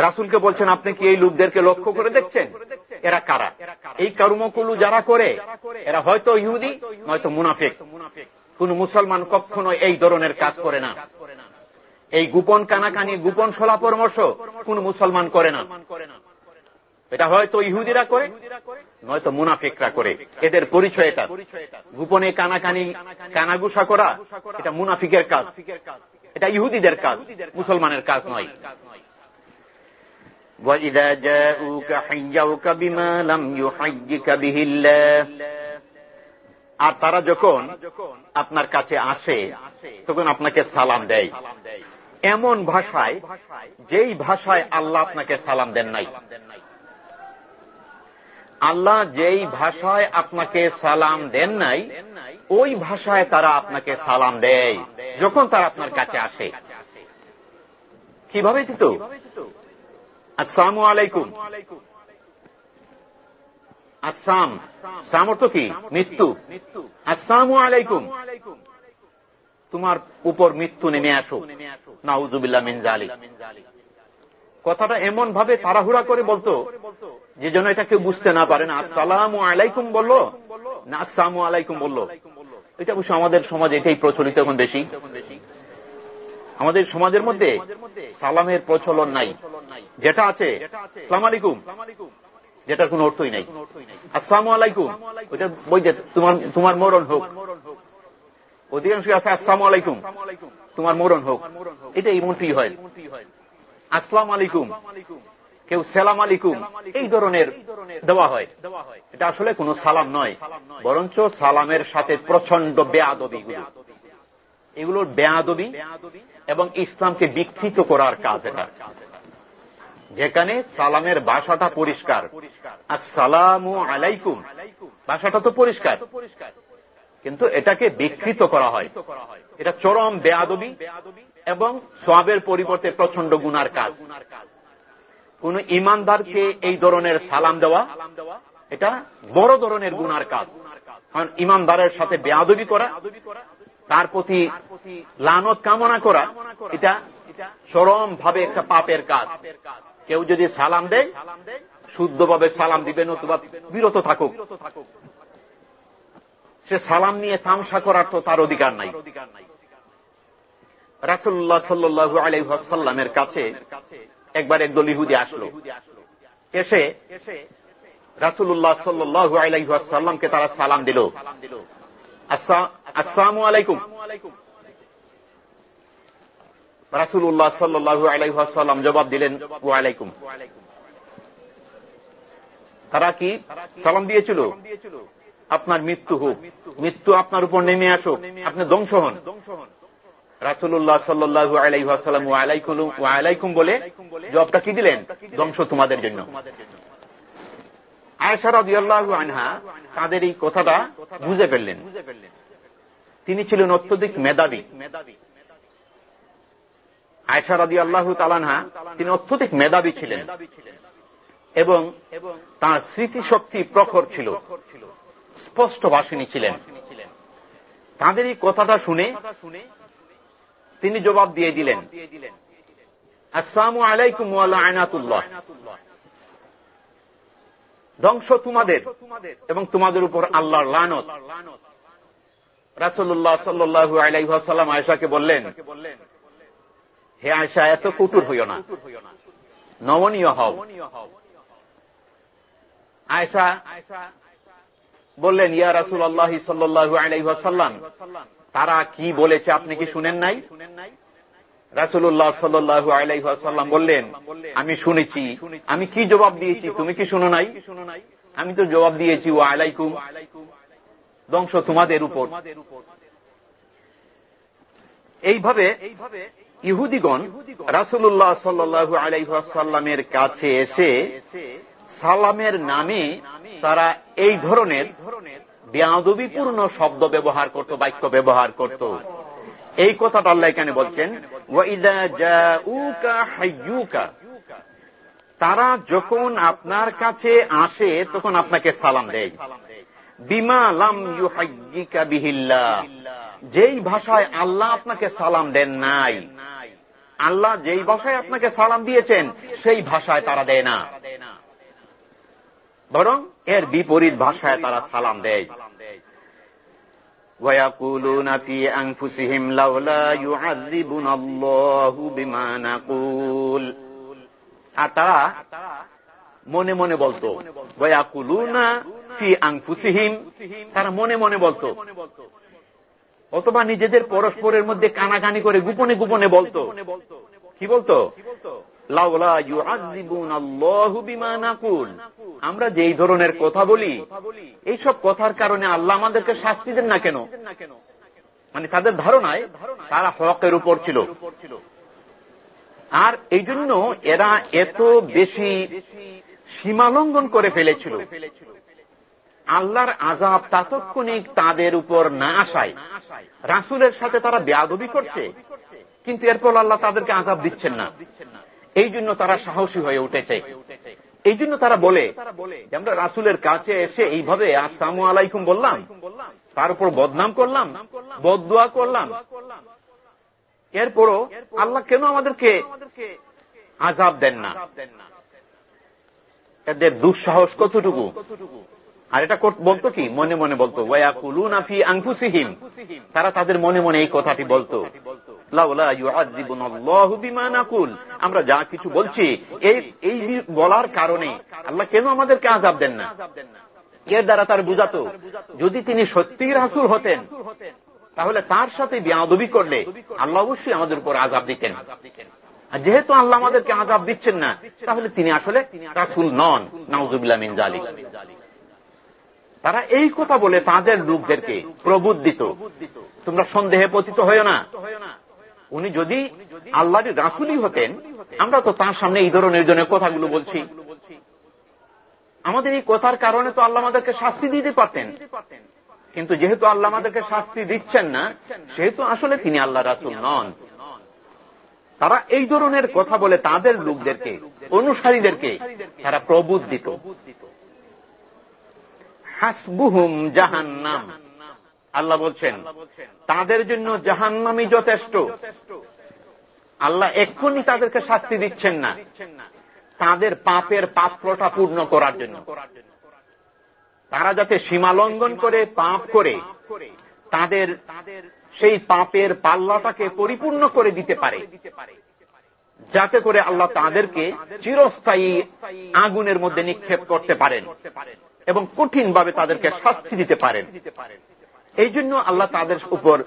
Speaker 1: রাসুলকে বলছেন আপনি কি এই লোকদেরকে লক্ষ্য করে দেখছেন এরা কারা এই কারুমকুলু যারা করে এরা হয়তো ইহুদি নয়তো মুনাফেক কোন মুসলমান কখনো এই ধরনের কাজ করে না এই গোপন কানাকানি গোপন সলা পরামর্শ কোন মুসলমান করে না এটা হয়তো ইহুদিরা করে নয়তো মুনাফিকরা করে এদের পরিচয় এটা গোপনে কানাকানি কানাগুসা করা এটা মুনাফিকের কাজ এটা ইহুদিদের কাজ মুসলমানের কাজ নয় আর তারা যখন আপনার কাছে আসে তখন আপনাকে সালাম দেয় এমন ভাষায় যেই ভাষায় আল্লাহ আপনাকে সালাম দেন নাই আল্লাহ যেই ভাষায় আপনাকে সালাম দেন নাই ওই ভাষায় তারা আপনাকে সালাম দেয় যখন তারা আপনার কাছে আসে কিভাবে দিত আসসালাম আলাইকুম আসসাম সাম অর্থ কি মৃত্যু আসসালাম আলাইকুম তোমার উপর মৃত্যু নেমে আসো নাউজুবিল্লা মিনজালি কথাটা এমন ভাবে তাড়াহুড়া করে বলতো যে জন্য এটা কেউ বুঝতে না পারে না আসসালাম আলাইকুম বললো না আসসালাম আলাইকুম বললো এটা অবশ্য আমাদের সমাজ এটাই প্রচলিত এখন বেশি আমাদের সমাজের মধ্যে সালামের প্রচলন নাই যেটা আছে সালাম আলাইকুম যেটার কোন অর্থই নাই আসসালাম আলাইকুম ওইটা বই যে তোমার তোমার মরণ হোক অধিকাংশ আছে আসসালাম আলাইকুম তোমার মরণ হোক এটা এমনটি হয় আসসালাম আলাইকুম কেউ সালাম আলিকুম এই ধরনের দেওয়া হয় এটা আসলে কোন সালাম নয় বরঞ্চ সালামের সাথে প্রচন্ড বেয়াদবি এগুলোর বেয়াদবি এবং ইসলামকে বিকৃত করার কাজ এটা যেখানে সালামের বাসাটা পরিষ্কার আর আসসালামু আলাইকুম বাসাটা তো পরিষ্কার কিন্তু এটাকে বিকৃত করা হয় এটা চরম বেয়াদবি এবং সবের পরিবর্তে প্রচন্ড গুনার কাজ কোন ইমানদারকে এই ধরনের সালাম দেওয়া এটা বড় ধরনের গুনার কাজ কারণ ইমানদারের সাথে বেয়াদবি করা তার প্রতি লানত কামনা করা এটা চরম ভাবে একটা পাপের কাজ কেউ যদি সালাম দেয় শুদ্ধভাবে সালাম দিবে নতুবা বিরত থাকুক সে সালাম নিয়ে তামসা করার তো তার অধিকার নাই রাসুল্লাহ সাল্লু আলাইসাল্লামের কাছে একবার একদল ইহুদি আসলো এসে রাসুল্লাহ সাল্লু আলাইসাল্লামকে তারা সালাম দিল আসসালাম আলাইকুম রাসুল্লাহ সাল্লু আলাইসাল্লাম জবাব দিলেন ওয়ালাইকুম তারা কি সালাম দিয়েছিল আপনার মৃত্যু হোক মৃত্যু আপনার উপর নেমে আসো আপনি ধ্বংস হন রাসুল্লাহ সাল্লু আলাইহাসাল্লাম আলাইকুম বলে জবটা কি দিলেন ধ্বংস তোমাদের জন্য আয়সারদিয়াল্লাহু আনহা তাদের এই কথাটা বুঝে ফেললেন তিনি ছিলেন অত্যধিক মেধাবী আয়সারদি আল্লাহ তালানহা তিনি অত্যধিক মেধাবী ছিলেন এবং তার স্মৃতিশক্তি প্রখর ছিল স্পষ্ট ভাষিনী ছিলেন তাদের এই কথাটা শুনে তিনি জবাব দিয়ে দিলেন আসসালামু আলাইকুম আয়নাতুল্লাহ ধ্বংস তোমাদের এবং তোমাদের উপর আল্লাহর লানত রাসুল্লাহ সাল্লু আলাইসাল্লাম আয়সাকে বললেন হে আয়সা এত কুটুর হইও না নমনীয় হও আয়সা বললেন ইয়া রাসুল আল্লাহ সাল্লু আলাইসাল্লাম তারা কি বলেছে আপনি কি শুনেন নাই রাসুল্লাহ সাল্লু আলাইসাল্লাম বললেন আমি শুনেছি আমি কি জবাব দিয়েছি তুমি কি শুনো নাই আমি তো জবাব দিয়েছি ও আলাইকুম ধ্বংস তোমাদের উপর এইভাবে এইভাবে ইহুদিগণ রাসুল্লাহ সাল্লু আলাইসাল্লামের কাছে এসে সালামের নামে তারা এই ধরনের ধরনের বেআদবিপূর্ণ শব্দ ব্যবহার করত বাক্য ব্যবহার করত এই কথাটা আল্লাহ এখানে বলছেন তারা যখন আপনার কাছে আসে তখন আপনাকে সালাম দেয় বিমা লাম বিহিল্লা যেই ভাষায় আল্লাহ আপনাকে সালাম দেন নাই আল্লাহ যেই ভাষায় আপনাকে সালাম দিয়েছেন সেই ভাষায় তারা দেয় না বরং এর বিপরীত ভাষায় তারা সালাম দেয় আর তারা মনে মনে বলতো তারা মনে মনে বলতো অথবা নিজেদের পরস্পরের মধ্যে কানাকানি করে গোপনে গোপনে বলতো কি বলতো আমরা যেই ধরনের কথা বলি এইসব কথার কারণে আল্লাহ আমাদেরকে শাস্তি দেন না কেন মানে তাদের ধারণায় তারা হকের উপর ছিল আর এই জন্য এরা এত বেশি সীমালঙ্ঘন করে ফেলেছিল আল্লাহর আজাব তাৎক্ষণিক তাদের উপর না আসায় রাসুলের সাথে তারা বেয়াদবি করছে কিন্তু এরপর আল্লাহ তাদেরকে আজাব দিচ্ছেন না এই জন্য তারা সাহসী হয়ে উঠেছে এই জন্য তারা বলে আমরা রাসুলের কাছে এসে এইভাবে আসসালাম আলাইকুম বললাম তার উপর বদনাম করলাম বদুয়া করলাম এরপরও আল্লাহ কেন আমাদেরকে আজাব দেন না এদের দুঃসাহস কতটুকু আর এটা বলতো কি মনে মনে বলতো ওয়াকুলু ওয়াকুলুনাফি আংফুসিহিম তারা তাদের মনে মনে এই কথাটি বলতো আমরা যা কিছু বলছি এই এই বলার কারণে আল্লাহ কেন আমাদেরকে আজাব দেন না এর দ্বারা তার বুঝাতো যদি তিনি সত্যি রাসুল হতেন তাহলে তার সাথে বিয়াদবি করলে আল্লাহ অবশ্যই আমাদের উপর আজাব দিতেন আর যেহেতু আল্লাহ আমাদেরকে আজাব দিচ্ছেন না তাহলে তিনি আসলে রাসুল নন নাউজুবিল্লা মিন জালি তারা এই কথা বলে তাদের লোকদেরকে প্রবুদ্ধিত তোমরা সন্দেহে পতিত হয় না উনি যদি আল্লাহর রাসুলি হতেন আমরা তো তার সামনে এই ধরনের জন্য কথাগুলো বলছি আমাদের এই কথার কারণে তো আল্লাহ আমাদেরকে শাস্তি দিতে পারতেন কিন্তু যেহেতু আল্লাহ আমাদেরকে শাস্তি দিচ্ছেন না সেহেতু আসলে তিনি আল্লাহ রাসুল নন তারা এই ধরনের কথা বলে তাদের লোকদেরকে অনুসারীদেরকে তারা প্রবুদ দিত হাসবুহুম জাহান্নাম আল্লাহ বলছেন তাদের জন্য জাহান্নামি যথেষ্ট আল্লাহ এক্ষুনি তাদেরকে শাস্তি দিচ্ছেন না তাদের পাপের পাত্রটা পূর্ণ করার জন্য তারা যাতে সীমা লঙ্ঘন করে পাপ করে তাদের সেই পাপের পাল্লাটাকে পরিপূর্ণ করে দিতে পারে যাতে করে আল্লাহ তাদেরকে চিরস্থায়ী আগুনের মধ্যে নিক্ষেপ করতে পারেন এবং কঠিনভাবে তাদেরকে শাস্তি দিতে পারেন এই জন্য আল্লাহ তাদের উপর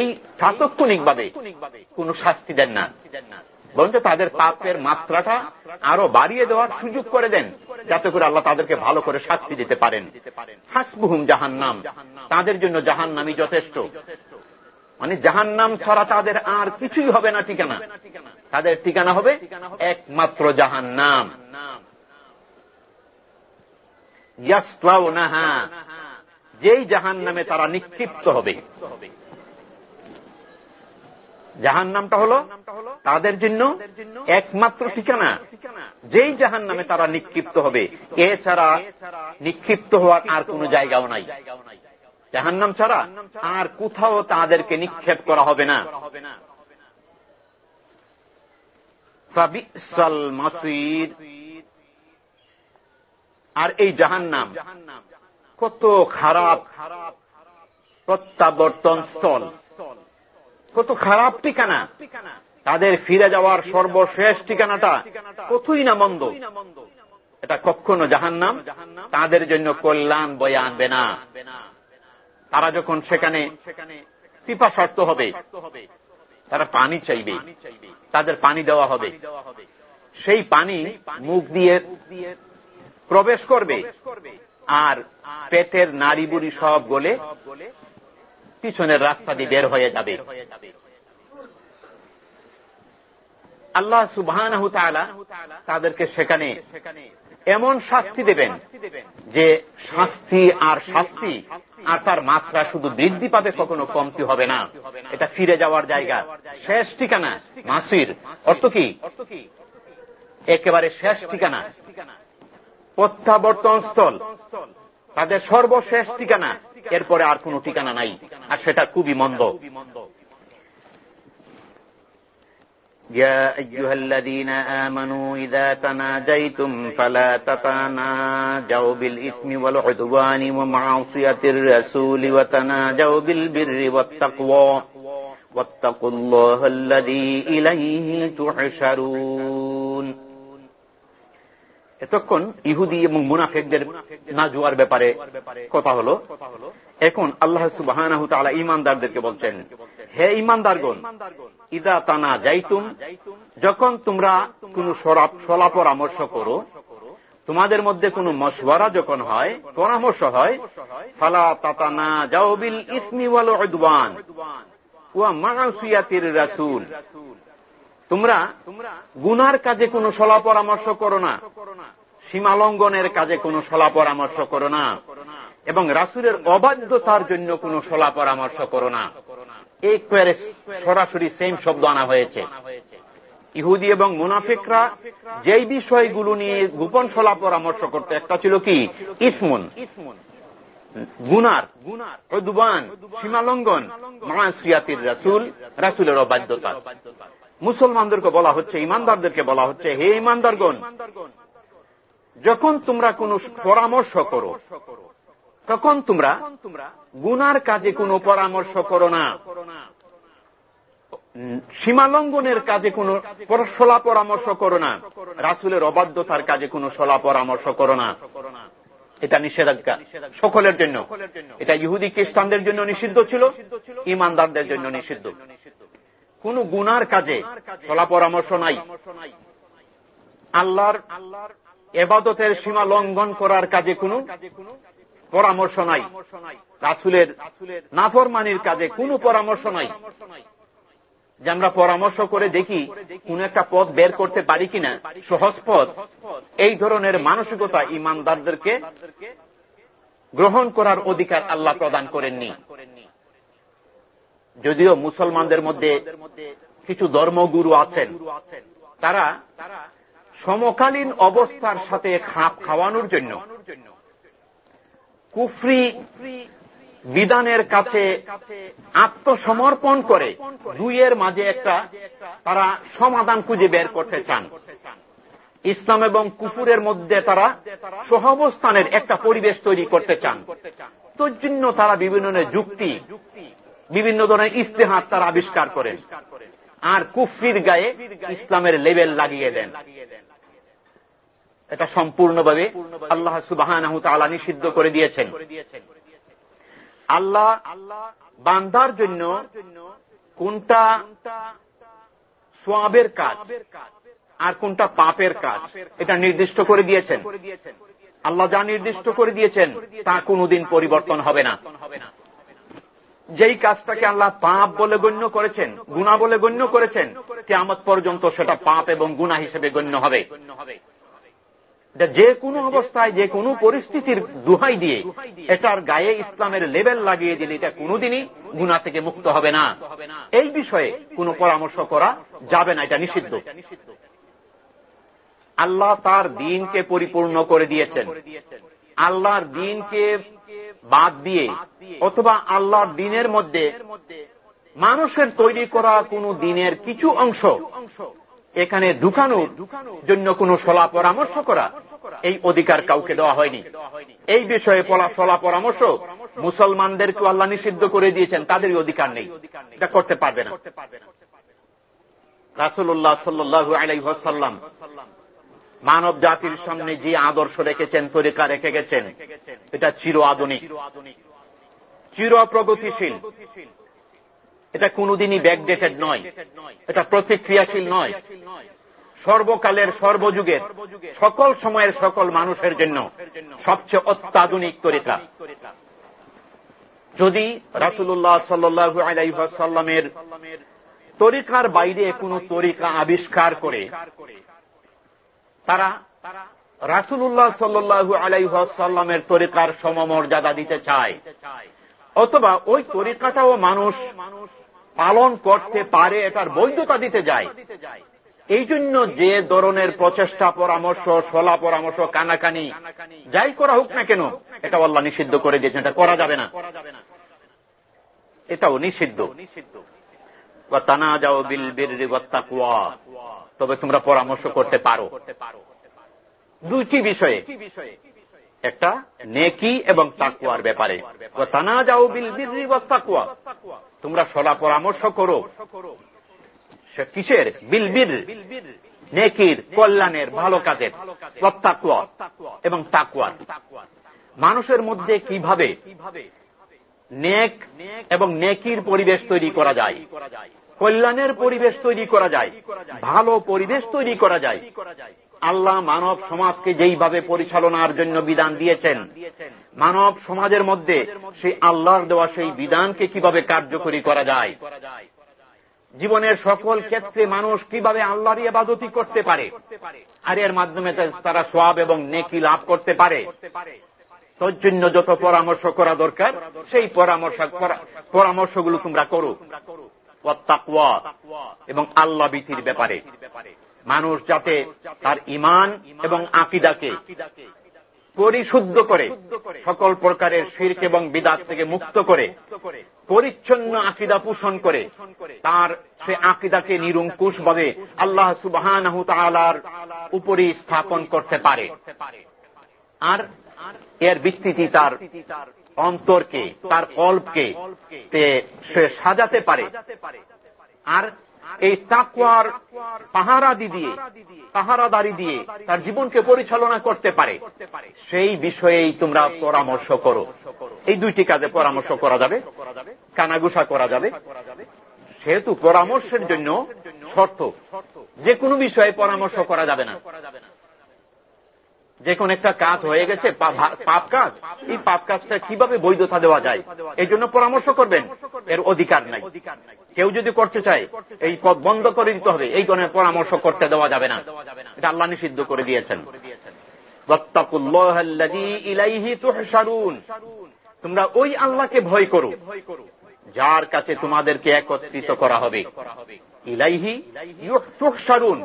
Speaker 1: এই তাৎক্ষণিকভাবে কোন শাস্তি দেন না বরঞ্চ তাদের পাপের মাত্রাটা আরো বাড়িয়ে দেওয়ার সুযোগ করে দেন যাতে করে আল্লাহ তাদেরকে ভালো করে শাস্তি দিতে পারেন হাসবুহুম জাহান নাম তাদের জন্য জাহান নামই যথেষ্ট মানে জাহান নাম ছাড়া তাদের আর কিছুই হবে না ঠিকানা তাদের ঠিকানা হবে একমাত্র জাহান নাম যেই জাহান নামে তারা নিক্ষিপ্ত হবে জাহান নামটা হল তাদের জন্য একমাত্র ঠিকানা যেই জাহান নামে তারা নিক্ষিপ্ত হবে এছাড়া নিক্ষিপ্ত হওয়ার আর কোন জায়গাও নাই জাহান নাম ছাড়া আর কোথাও তাদেরকে নিক্ষেপ করা হবে না আর এই জাহান নাম কত খারাপ খারাপ প্রত্যাবর্তন স্থল কত খারাপ ঠিকানা তাদের ফিরে যাওয়ার সর্বশেষ ঠিকানাটা কতই না মন্দ এটা কখনো জাহান নাম তাদের জন্য কল্যাণ বয়ে আনবে না তারা যখন সেখানে পিপা শর্ত হবে তারা পানি চাইবে তাদের পানি দেওয়া হবে সেই পানি মুখ দিয়ে প্রবেশ করবে আর পেটের নারী বুড়ি সব গলে পিছনের রাস্তা দিয়ে বের হয়ে যাবে আল্লাহ সুবাহ তাদেরকে সেখানে এমন শাস্তি দেবেন যে শাস্তি আর শাস্তি আর তার মাত্রা শুধু বৃদ্ধি পাবে কখনো কমতি হবে না এটা ফিরে যাওয়ার জায়গা শেষ ঠিকানা মাসির অর্থ কি একেবারে শেষ ঠিকানা প্রত্যাবর্তন স্থল তাদের সর্বশেষ ঠিকানা এরপরে আর কোনো ঠিকানা নাই আর সেটা খুবই মন্দ يا أيها الذين آمنوا إذا تناجيتم فلا تتناجوا بالإثم والعدوان ومعصية الرسول وتناجوا بالبر والتقوى واتقوا الله الذي إليه تحشرون এতক্ষণ ইহুদি এবং মুনাফেকদের না জুয়ার ব্যাপারে কথা হল এখন আল্লাহ সুবাহ ইমানদারদেরকে বলছেন হে ইমানদারগণ ইদা তানা যাইতুম যখন তোমরা কোন সলা পরামর্শ করো তোমাদের মধ্যে কোন মশওয়ারা যখন হয় পরামর্শ হয় ফালা তাতানা যাওবিল বিল ইসমি ওয়াল উদওয়ান তোমরা গুনার কাজে কোনো সলা পরামর্শ করো না সীমালঙ্ঘনের কাজে কোনো সলা পরামর্শ করো না এবং রাসুলের অবাধ্যতার জন্য কোনো সলা পরামর্শ করো না এই কোয়ারে সরাসরি সেম শব্দ আনা হয়েছে ইহুদি এবং মুনাফিকরা যেই বিষয়গুলো নিয়ে গোপন সলা পরামর্শ করতে একটা ছিল কি ইসমুন গুনার গুনার সীমালঙ্গন সীমালঙ্ঘন মাসিয়াতির রাসুল রাসুলের অবাধ্যতা মুসলমানদেরকে বলা হচ্ছে ইমানদারদেরকে বলা হচ্ছে হে ইমানদারগণ যখন তোমরা কোন পরামর্শ করো তখন তোমরা তোমরা গুনার কাজে কোন পরামর্শ করো না সীমালঙ্ঘনের কাজে কোন সলা পরামর্শ করো না রাসুলের অবাধ্যতার কাজে কোন সলা পরামর্শ করো না এটা নিষেধাজ্ঞা সকলের জন্য এটা ইহুদি খ্রিস্টানদের জন্য নিষিদ্ধ ছিল ইমানদারদের জন্য নিষিদ্ধ কোন গুনার কাজে
Speaker 2: সলা পরামর্শ নাই
Speaker 1: আল্লাহর আল্লাহর এবাদতের সীমা লঙ্ঘন করার কাজে কোন পরামর্শ নাই রাসুলের নাফরমানির কাজে কোন পরামর্শ নাই যে আমরা পরামর্শ করে দেখি কোন একটা পথ বের করতে পারি কিনা সহজ পথ এই ধরনের মানসিকতা ইমানদারদেরকে গ্রহণ করার অধিকার আল্লাহ প্রদান করেননি যদিও মুসলমানদের মধ্যে কিছু ধর্মগুরু আছেন তারা সমকালীন অবস্থার সাথে খাপ খাওয়ানোর জন্য কুফরি বিধানের কাছে আত্মসমর্পণ করে দুইয়ের মাঝে একটা তারা সমাধান খুঁজে বের করতে চান ইসলাম এবং কুফুরের মধ্যে তারা সহাবস্থানের একটা পরিবেশ তৈরি করতে চান তোর জন্য তারা বিভিন্ন যুক্তি বিভিন্ন ধরনের ইস্তেহার তারা আবিষ্কার করেন আর কুফরির গায়ে ইসলামের লেভেল লাগিয়ে দেন এটা সম্পূর্ণভাবে আল্লাহ সুবাহ নিষিদ্ধ করে দিয়েছেন আল্লাহ আল্লাহ বান্দার জন্য কোনটা সোয়াবের কাজ আর কোনটা পাপের কাজ এটা নির্দিষ্ট করে দিয়েছেন আল্লাহ যা নির্দিষ্ট করে দিয়েছেন তা কোনদিন পরিবর্তন হবে না যেই কাজটাকে আল্লাহ পাপ বলে গণ্য করেছেন গুণা বলে গণ্য করেছেন কেমত পর্যন্ত সেটা পাপ এবং গুণা হিসেবে গণ্য হবে যে কোনো অবস্থায় যে কোনো পরিস্থিতির দুহাই দিয়ে এটার গায়ে ইসলামের লেভেল লাগিয়ে দিলে এটা কোনোদিনই গুণা থেকে মুক্ত হবে না এই বিষয়ে কোনো পরামর্শ করা যাবে না এটা নিষিদ্ধ আল্লাহ তার দিনকে পরিপূর্ণ করে দিয়েছেন আল্লাহর দিনকে বাদ দিয়ে অথবা আল্লাহর দিনের মধ্যে মানুষের তৈরি করা কোনো দিনের কিছু অংশ এখানে ঢুকানোর জন্য কোন সলা পরামর্শ করা এই অধিকার কাউকে দেওয়া হয়নি এই বিষয়ে সলা পরামর্শ মুসলমানদেরকে আল্লাহ নিষিদ্ধ করে দিয়েছেন তাদের অধিকার নেই এটা করতে পারবে না রাসুল্লাহ সাল্লু আলাই মানব জাতির সামনে যে আদর্শ রেখেছেন তরিকা রেখে গেছেন এটা চির আধুনিক চির প্রগতিশীল এটা কোনদিনই ব্যাকডেটেড নয় এটা প্রতিক্রিয়াশীল নয় সর্বকালের সর্বযুগের সকল সময়ের সকল মানুষের জন্য সবচেয়ে অত্যাধুনিক তরিকা যদি রাসুল্লাহ সাল্লু আলাইসাল্লামের তরিকার বাইরে কোন তরিকা আবিষ্কার করে তারা রাসুল্লাহ সাল্লু আলাইসাল্লামের তরিকার সমমর্যাদা দিতে চায় অথবা ওই তরিকাটাও মানুষ পালন করতে পারে এটার বৈধতা দিতে যায় এই জন্য যে ধরনের প্রচেষ্টা পরামর্শ সোলা পরামর্শ কানাকানি যাই করা হোক না কেন এটা আল্লাহ নিষিদ্ধ করে দিয়েছেন এটা করা যাবে না এটাও নিষিদ্ধ নিষিদ্ধ বা তানা যাও বিল বীর তাকুয়া তবে তোমরা পরামর্শ করতে পারো দুইটি বিষয়ে একটা নেকি এবং তাকুয়ার ব্যাপারে তানা যাও বিল তাকুয়া তোমরা সলা পরামর্শ করো কিসের বিল বিল নেকির কল্যাণের ভালো কাজের তাকুয়া এবং তাকুয়ার মানুষের মধ্যে কিভাবে নেক এবং নেকির পরিবেশ তৈরি করা যায় কল্যাণের পরিবেশ তৈরি করা যায় ভালো পরিবেশ তৈরি করা যায় আল্লাহ মানব সমাজকে যেইভাবে পরিচালনার জন্য বিধান দিয়েছেন মানব সমাজের মধ্যে সেই আল্লাহর দেওয়া সেই বিধানকে কিভাবে কার্যকরী করা যায় জীবনের সকল ক্ষেত্রে মানুষ কিভাবে আল্লাহর ইবাদতি করতে পারে আর এর মাধ্যমে তারা সব এবং নেকি লাভ করতে পারে তোর জন্য যত পরামর্শ করা দরকার সেই পরামর্শ পরামর্শগুলো তোমরা করো এবং আল্লাহ বিথির ব্যাপারে মানুষ যাতে তার ইমান এবং আকিদাকে পরিশুদ্ধ করে সকল প্রকারের শির্ক এবং বিদাত থেকে মুক্ত করে পরিচ্ছন্ন আকিদা পোষণ করে তার সে আকিদাকে নিরঙ্কুশ ভাবে আল্লাহ সুবাহান উপরই স্থাপন করতে পারে আর এর ভিত্তিতে তার অন্তরকে তার কল্পকে সে সাজাতে পারে আর এই তাকুয়ার পাহারা দিয়ে পাহারা পাহারাদারি দিয়ে তার জীবনকে পরিচালনা করতে পারে সেই বিষয়েই তোমরা পরামর্শ করো এই দুইটি কাজে পরামর্শ করা যাবে কানাগুসা করা যাবে সেহেতু পরামর্শের জন্য শর্ত যে কোনো বিষয়ে পরামর্শ করা যাবে না যে কোন একটা কাজ হয়ে গেছে পাপ কাজ এই পাপ কাজটা কিভাবে বৈধতা দেওয়া যায় এই জন্য পরামর্শ করবেন এর অধিকার নাই কেউ যদি করতে চায় এই পথ বন্ধ করে দিতে হবে এই ধরনের পরামর্শ করতে দেওয়া যাবে না এটা আল্লাহ নিষিদ্ধ করে দিয়েছেন তোমরা ওই আল্লাহকে ভয় করো যার কাছে তোমাদেরকে একত্রিত করা হবে ইলাইহি সারুন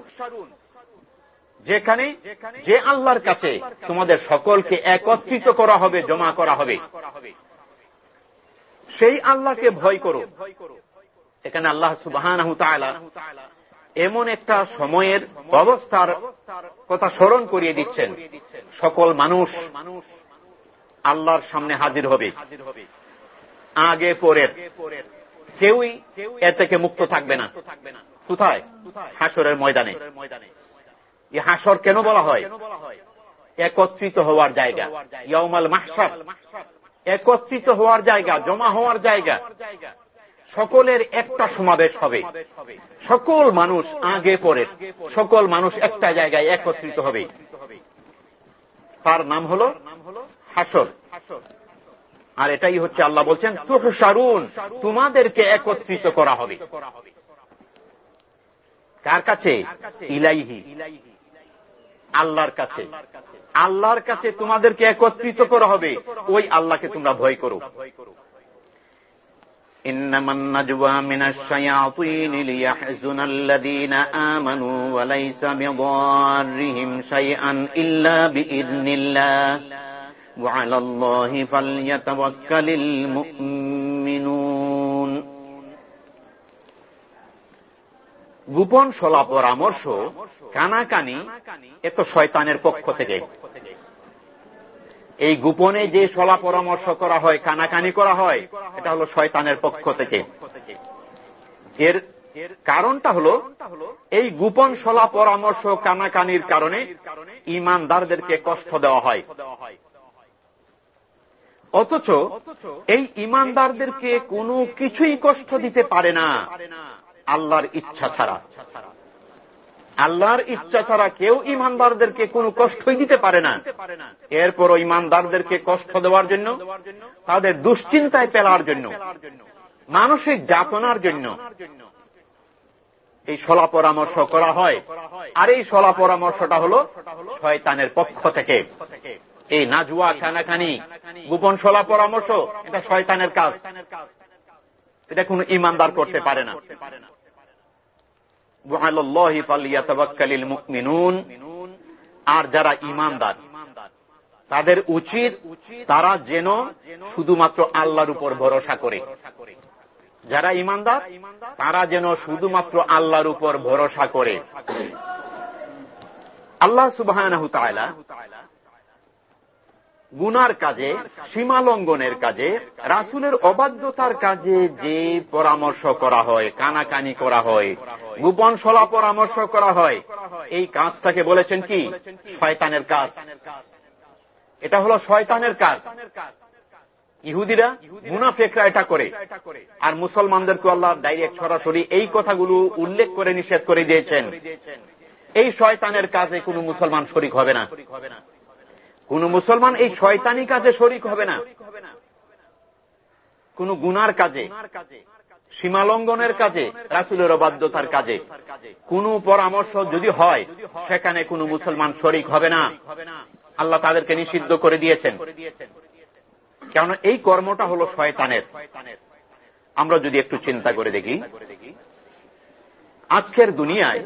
Speaker 1: যেখানে যে আল্লাহর কাছে তোমাদের সকলকে একত্রিত করা হবে জমা করা হবে সেই আল্লাহকে ভয় করো এখানে আল্লাহ সুবাহ এমন একটা সময়ের অবস্থার কথা স্মরণ করিয়ে দিচ্ছেন সকল মানুষ মানুষ আল্লাহর সামনে হাজির হবে আগে পরে কেউই কেউ এর থেকে মুক্ত থাকবে না কোথায় হাসরের ময়দানে এ হাসর কেন বলা হয় একত্রিত হওয়ার জায়গা ইয়মাল মাহসার একত্রিত হওয়ার জায়গা জমা হওয়ার জায়গা সকলের একটা সমাবেশ হবে সকল মানুষ আগে পরে সকল মানুষ একটা জায়গায় একত্রিত হবে তার নাম হল হাসর আর এটাই হচ্ছে আল্লাহ বলছেন তুহসারুন তোমাদেরকে একত্রিত করা হবে কার কাছে ইলাইহি ইলাইহি আল্লাহর কাছে আল্লাহর কাছে তোমাদেরকে একত্রিত করা হবে ওই আল্লাহকে তোমরা ভয় করো إنما النجوى من الشياطين ليحزن الذين آمنوا وليس بضارهم شيئا إلا بإذن الله وعلى الله فليتوكل المؤمنين গোপন সলা পরামর্শ কানাকানি এত শয়তানের পক্ষ থেকে এই গোপনে যে সলা পরামর্শ করা হয় কানাকানি করা হয় এটা হলো শয়তানের পক্ষ থেকে এর কারণটা হল এই গোপন সলা পরামর্শ কানাকানির কারণে ইমানদারদেরকে কষ্ট দেওয়া হয় অথচ এই ইমানদারদেরকে কোনো কিছুই কষ্ট দিতে পারে না আল্লাহর ইচ্ছা ছাড়া আল্লাহর ইচ্ছা ছাড়া কেউ ইমানদারদেরকে কোন কষ্টই দিতে পারে না এরপরও ইমানদারদেরকে কষ্ট দেওয়ার জন্য তাদের দুশ্চিন্তায় পেলার জন্য মানসিক যাতনার জন্য এই সলা পরামর্শ করা হয় আর এই সলা পরামর্শটা হল শয়তানের পক্ষ থেকে এই নাজুয়া খানাখানি গোপন সলা পরামর্শ এটা শয়তানের কাজ এটা কোন ইমানদার করতে পারে না আর যারা ইমানদার তাদের উচিত তারা যেন শুধুমাত্র আল্লাহর উপর ভরসা করে যারা ইমানদার তারা যেন শুধুমাত্র আল্লাহর উপর ভরসা করে আল্লাহ সুবাহ গুনার কাজে সীমালঙ্ঘনের কাজে রাসুলের অবাধ্যতার কাজে যে পরামর্শ করা হয় কানাকানি করা হয় গোপন সলা পরামর্শ করা হয় এই কাজটাকে বলেছেন কি শয়তানের কাজ এটা হলো শয়তানের কাজ ইহুদিরা মুনাফেকরা এটা করে আর মুসলমানদেরকে আল্লাহ ডাইরেক্ট সরাসরি এই কথাগুলো উল্লেখ করে নিষেধ করে দিয়েছেন এই শয়তানের কাজে কোনো মুসলমান শরিক হবে না কোন মুসলমান এই শয়তানি কাজে শরিক হবে না কোন গুনার কাজে সীমালঙ্ঘনের কাজে রাসুলের অবাধ্যতার কাজে কোন পরামর্শ যদি হয় সেখানে কোন মুসলমান শরিক হবে না আল্লাহ তাদেরকে নিষিদ্ধ করে দিয়েছেন কেন এই কর্মটা হল শয়তানের আমরা যদি একটু চিন্তা করে দেখি আজকের দুনিয়ায়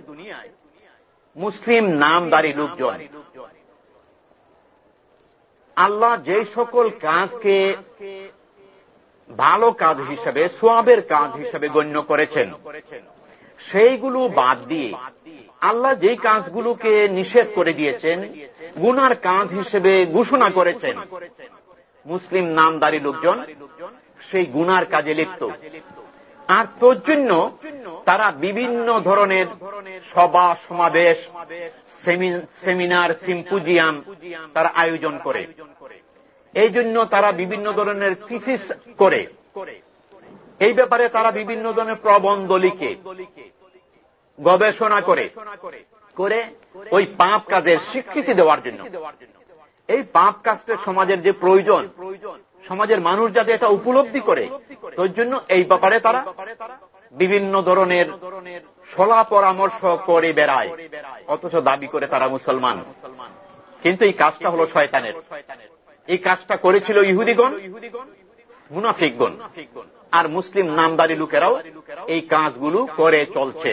Speaker 1: মুসলিম নামদারি লোকজন আল্লাহ যে সকল কাজকে ভালো কাজ হিসেবে সোয়াবের কাজ হিসেবে গণ্য করেছেন সেইগুলো বাদ দিয়ে আল্লাহ যেই কাজগুলোকে নিষেধ করে দিয়েছেন গুনার কাজ হিসেবে ঘোষণা করেছেন মুসলিম নামদারি লোকজন সেই গুনার কাজে লিপ্ত আর তোর জন্য তারা বিভিন্ন ধরনের সভা সমাবেশ সেমিনার সিম্পুজিয়াম তারা আয়োজন করে এই জন্য তারা বিভিন্ন ধরনের থিসিস করে এই ব্যাপারে তারা বিভিন্ন ধরনের প্রবন্ধ লিখে গবেষণা করে করে ওই পাপ কাজের স্বীকৃতি দেওয়ার জন্য এই পাপ কাজটা সমাজের যে প্রয়োজন প্রয়োজন সমাজের মানুষ যাতে এটা উপলব্ধি করে তোর জন্য এই ব্যাপারে তারা বিভিন্ন ধরনের সলা পরামর্শ করে বেড়ায় অথচ দাবি করে তারা মুসলমান কিন্তু এই কাজটা হল শয়তানের এই কাজটা করেছিল ইহুদিগণ মুনাফিকগণ আর মুসলিম নামদারি লোকেরাও এই কাজগুলো করে চলছে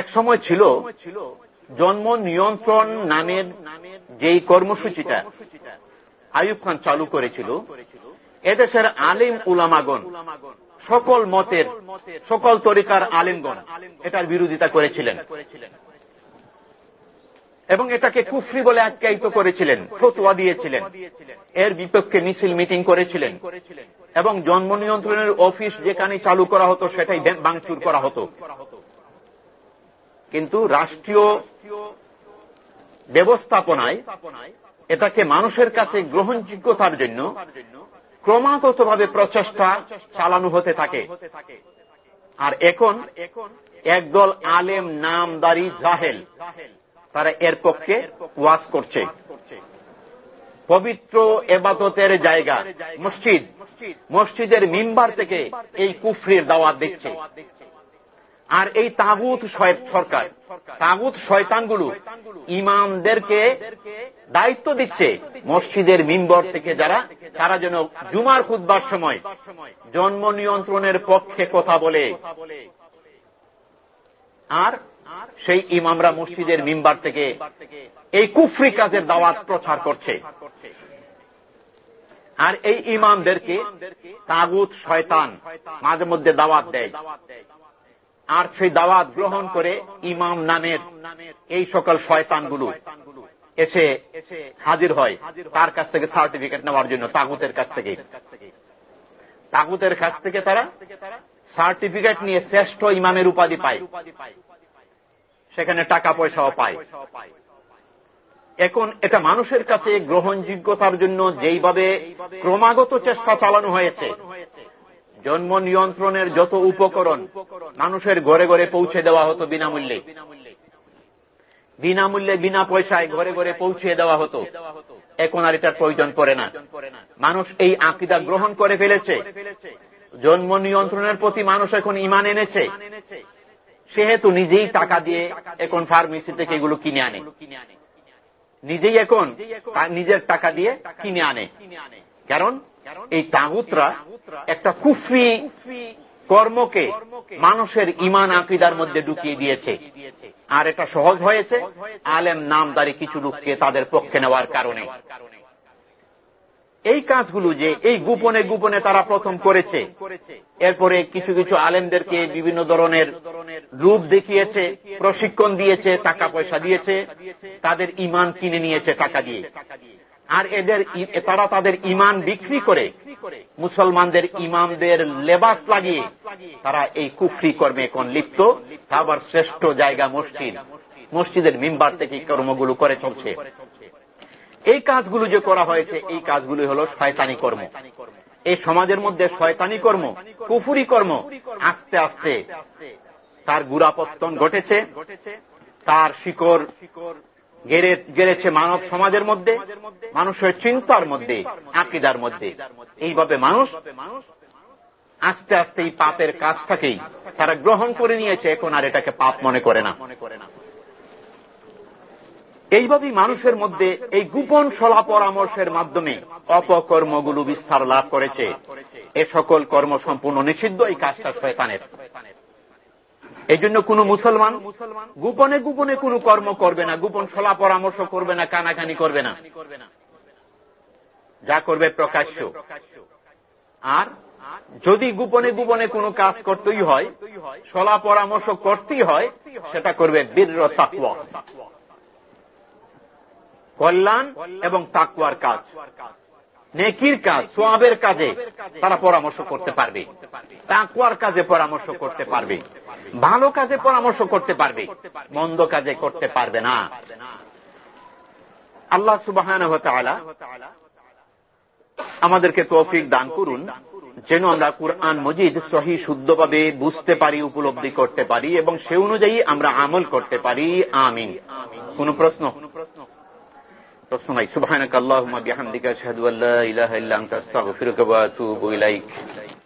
Speaker 1: এক সময় ছিল ছিল জন্ম নিয়ন্ত্রণ নামের নামের যেই কর্মসূচিটা আয়ুব খান চালু করেছিল এদেশের আলিম উলামাগণ সকল মতের সকল তরিকার আলিমগণ এটার বিরোধিতা করেছিলেন এবং এটাকে কুফরি বলে আখ্যায়িত করেছিলেন ফতুয়া দিয়েছিলেন এর বিপক্ষে মিছিল মিটিং করেছিলেন এবং জন্ম নিয়ন্ত্রণের অফিস যেখানে চালু করা হতো সেটাই ভাঙচুর করা হতো কিন্তু রাষ্ট্রীয় ব্যবস্থাপনায় এটাকে মানুষের কাছে গ্রহণযোগ্যতার জন্য ক্রমাগতভাবে প্রচেষ্টা চালানো হতে থাকে আর এখন একদল আলেম নামদারি জাহেল তারা এর পক্ষে ওয়াজ করছে পবিত্র এবাদতের জায়গা মসজিদ মসজিদের মিম্বার থেকে এই কুফরির দাওয়াত দিচ্ছে আর এই তাগুত সরকার তাগুত শয়তানগুলো ইমামদেরকে দায়িত্ব দিচ্ছে মসজিদের মিম্বর থেকে যারা তারা যেন জুমার খুদবার সময় জন্ম নিয়ন্ত্রণের পক্ষে কথা বলে আর সেই ইমামরা মসজিদের মিম্বার থেকে এই কুফরি কাজের দাওয়াত প্রচার করছে আর এই ইমামদেরকে তাগুত শয়তান মাঝে মধ্যে দাওয়াত দেয় আর সেই দাওয়াত গ্রহণ করে ইমাম নামের এই সকল শয়তানগুলো এসে হাজির হয় তার কাছ থেকে সার্টিফিকেট নেওয়ার জন্য তাগুতের কাছ থেকে তাগুতের কাছ থেকে তারা সার্টিফিকেট নিয়ে শ্রেষ্ঠ ইমামের উপাধি পায় সেখানে টাকা পয়সাও পায় এখন এটা মানুষের কাছে গ্রহণযোগ্যতার জন্য যেইভাবে ক্রমাগত চেষ্টা চালানো হয়েছে জন্ম নিয়ন্ত্রণের যত উপকরণ মানুষের ঘরে ঘরে পৌঁছে দেওয়া হতো বিনামূল্যে বিনামূল্যে বিনা পয়সায় ঘরে ঘরে পৌঁছে দেওয়া হতো এখন আর এটার প্রয়োজন পড়ে না মানুষ এই আকিদা গ্রহণ করে ফেলেছে জন্ম নিয়ন্ত্রণের প্রতি মানুষ এখন ইমান এনেছে সেহেতু নিজেই টাকা দিয়ে এখন ফার্মেসি থেকে এগুলো কিনে আনে নিজেই এখন নিজের টাকা দিয়ে কিনে আনে কারণ এই তাগুতরা একটা কুফরি কর্মকে মানুষের ইমান আকিদার মধ্যে ঢুকিয়ে দিয়েছে আর এটা সহজ হয়েছে আলেম নামদারি কিছু লোককে তাদের পক্ষে নেওয়ার কারণে এই কাজগুলো যে এই গোপনে গোপনে তারা প্রথম করেছে এরপরে কিছু কিছু আলেমদেরকে বিভিন্ন ধরনের রূপ দেখিয়েছে প্রশিক্ষণ দিয়েছে টাকা পয়সা দিয়েছে তাদের ইমান কিনে নিয়েছে টাকা দিয়ে আর এদের তারা তাদের ইমান বিক্রি করে মুসলমানদের ইমামদের লেবাস লাগিয়ে তারা এই কুফরি কর্মে এখন লিপ্ত আবার শ্রেষ্ঠ জায়গা মসজিদ মসজিদের মিম্বার থেকে কর্মগুলো করে চলছে এই কাজগুলো যে করা হয়েছে এই কাজগুলো হল শয়তানি কর্ম এই সমাজের মধ্যে শয়তানি কর্ম কুফুরি কর্ম আস্তে আস্তে তার গুরাপত্তন ঘটেছে তার শিকর গেড়েছে মানব সমাজের মধ্যে মানুষের চিন্তার মধ্যে আকিদার মধ্যে এইভাবে মানুষ আস্তে আস্তে এই পাপের কাজ থাকেই তারা গ্রহণ করে নিয়েছে এখন আর এটাকে পাপ মনে করে না এইভাবেই মানুষের মধ্যে এই গোপন সলা পরামর্শের মাধ্যমে অপকর্মগুলো বিস্তার লাভ করেছে এ সকল কর্ম সম্পূর্ণ নিষিদ্ধ এই কাজটা শয়তানের এই জন্য কোন মুসলমান গোপনে গোপনে কোনো কর্ম করবে না গোপন সলা পরামর্শ করবে না কানাকানি করবে না যা করবে প্রকাশ্য আর যদি গোপনে গোপনে কোনো কাজ করতেই হয় সলা পরামর্শ করতেই হয় সেটা করবে বীর তাকওয়া কল্যাণ এবং তাকওয়ার কাজ নেকির কাজ সোয়াবের কাজে তারা পরামর্শ করতে পারবে তাকুয়ার কাজে পরামর্শ করতে পারবে ভালো কাজে পরামর্শ করতে পারবে মন্দ কাজে করতে পারবে না আল্লাহ সুবাহ আমাদেরকে তৌফিক দান করুন যেন আমরা কুরআন মজিদ সহি শুদ্ধভাবে বুঝতে পারি উপলব্ধি করতে পারি এবং সে অনুযায়ী আমরা আমল করতে পারি আমিন কোন প্রশ্ন تصنعي سبحانك اللهم بحمدك أشهد أن لا إله إلا أنت أستغفرك وأتوب إليك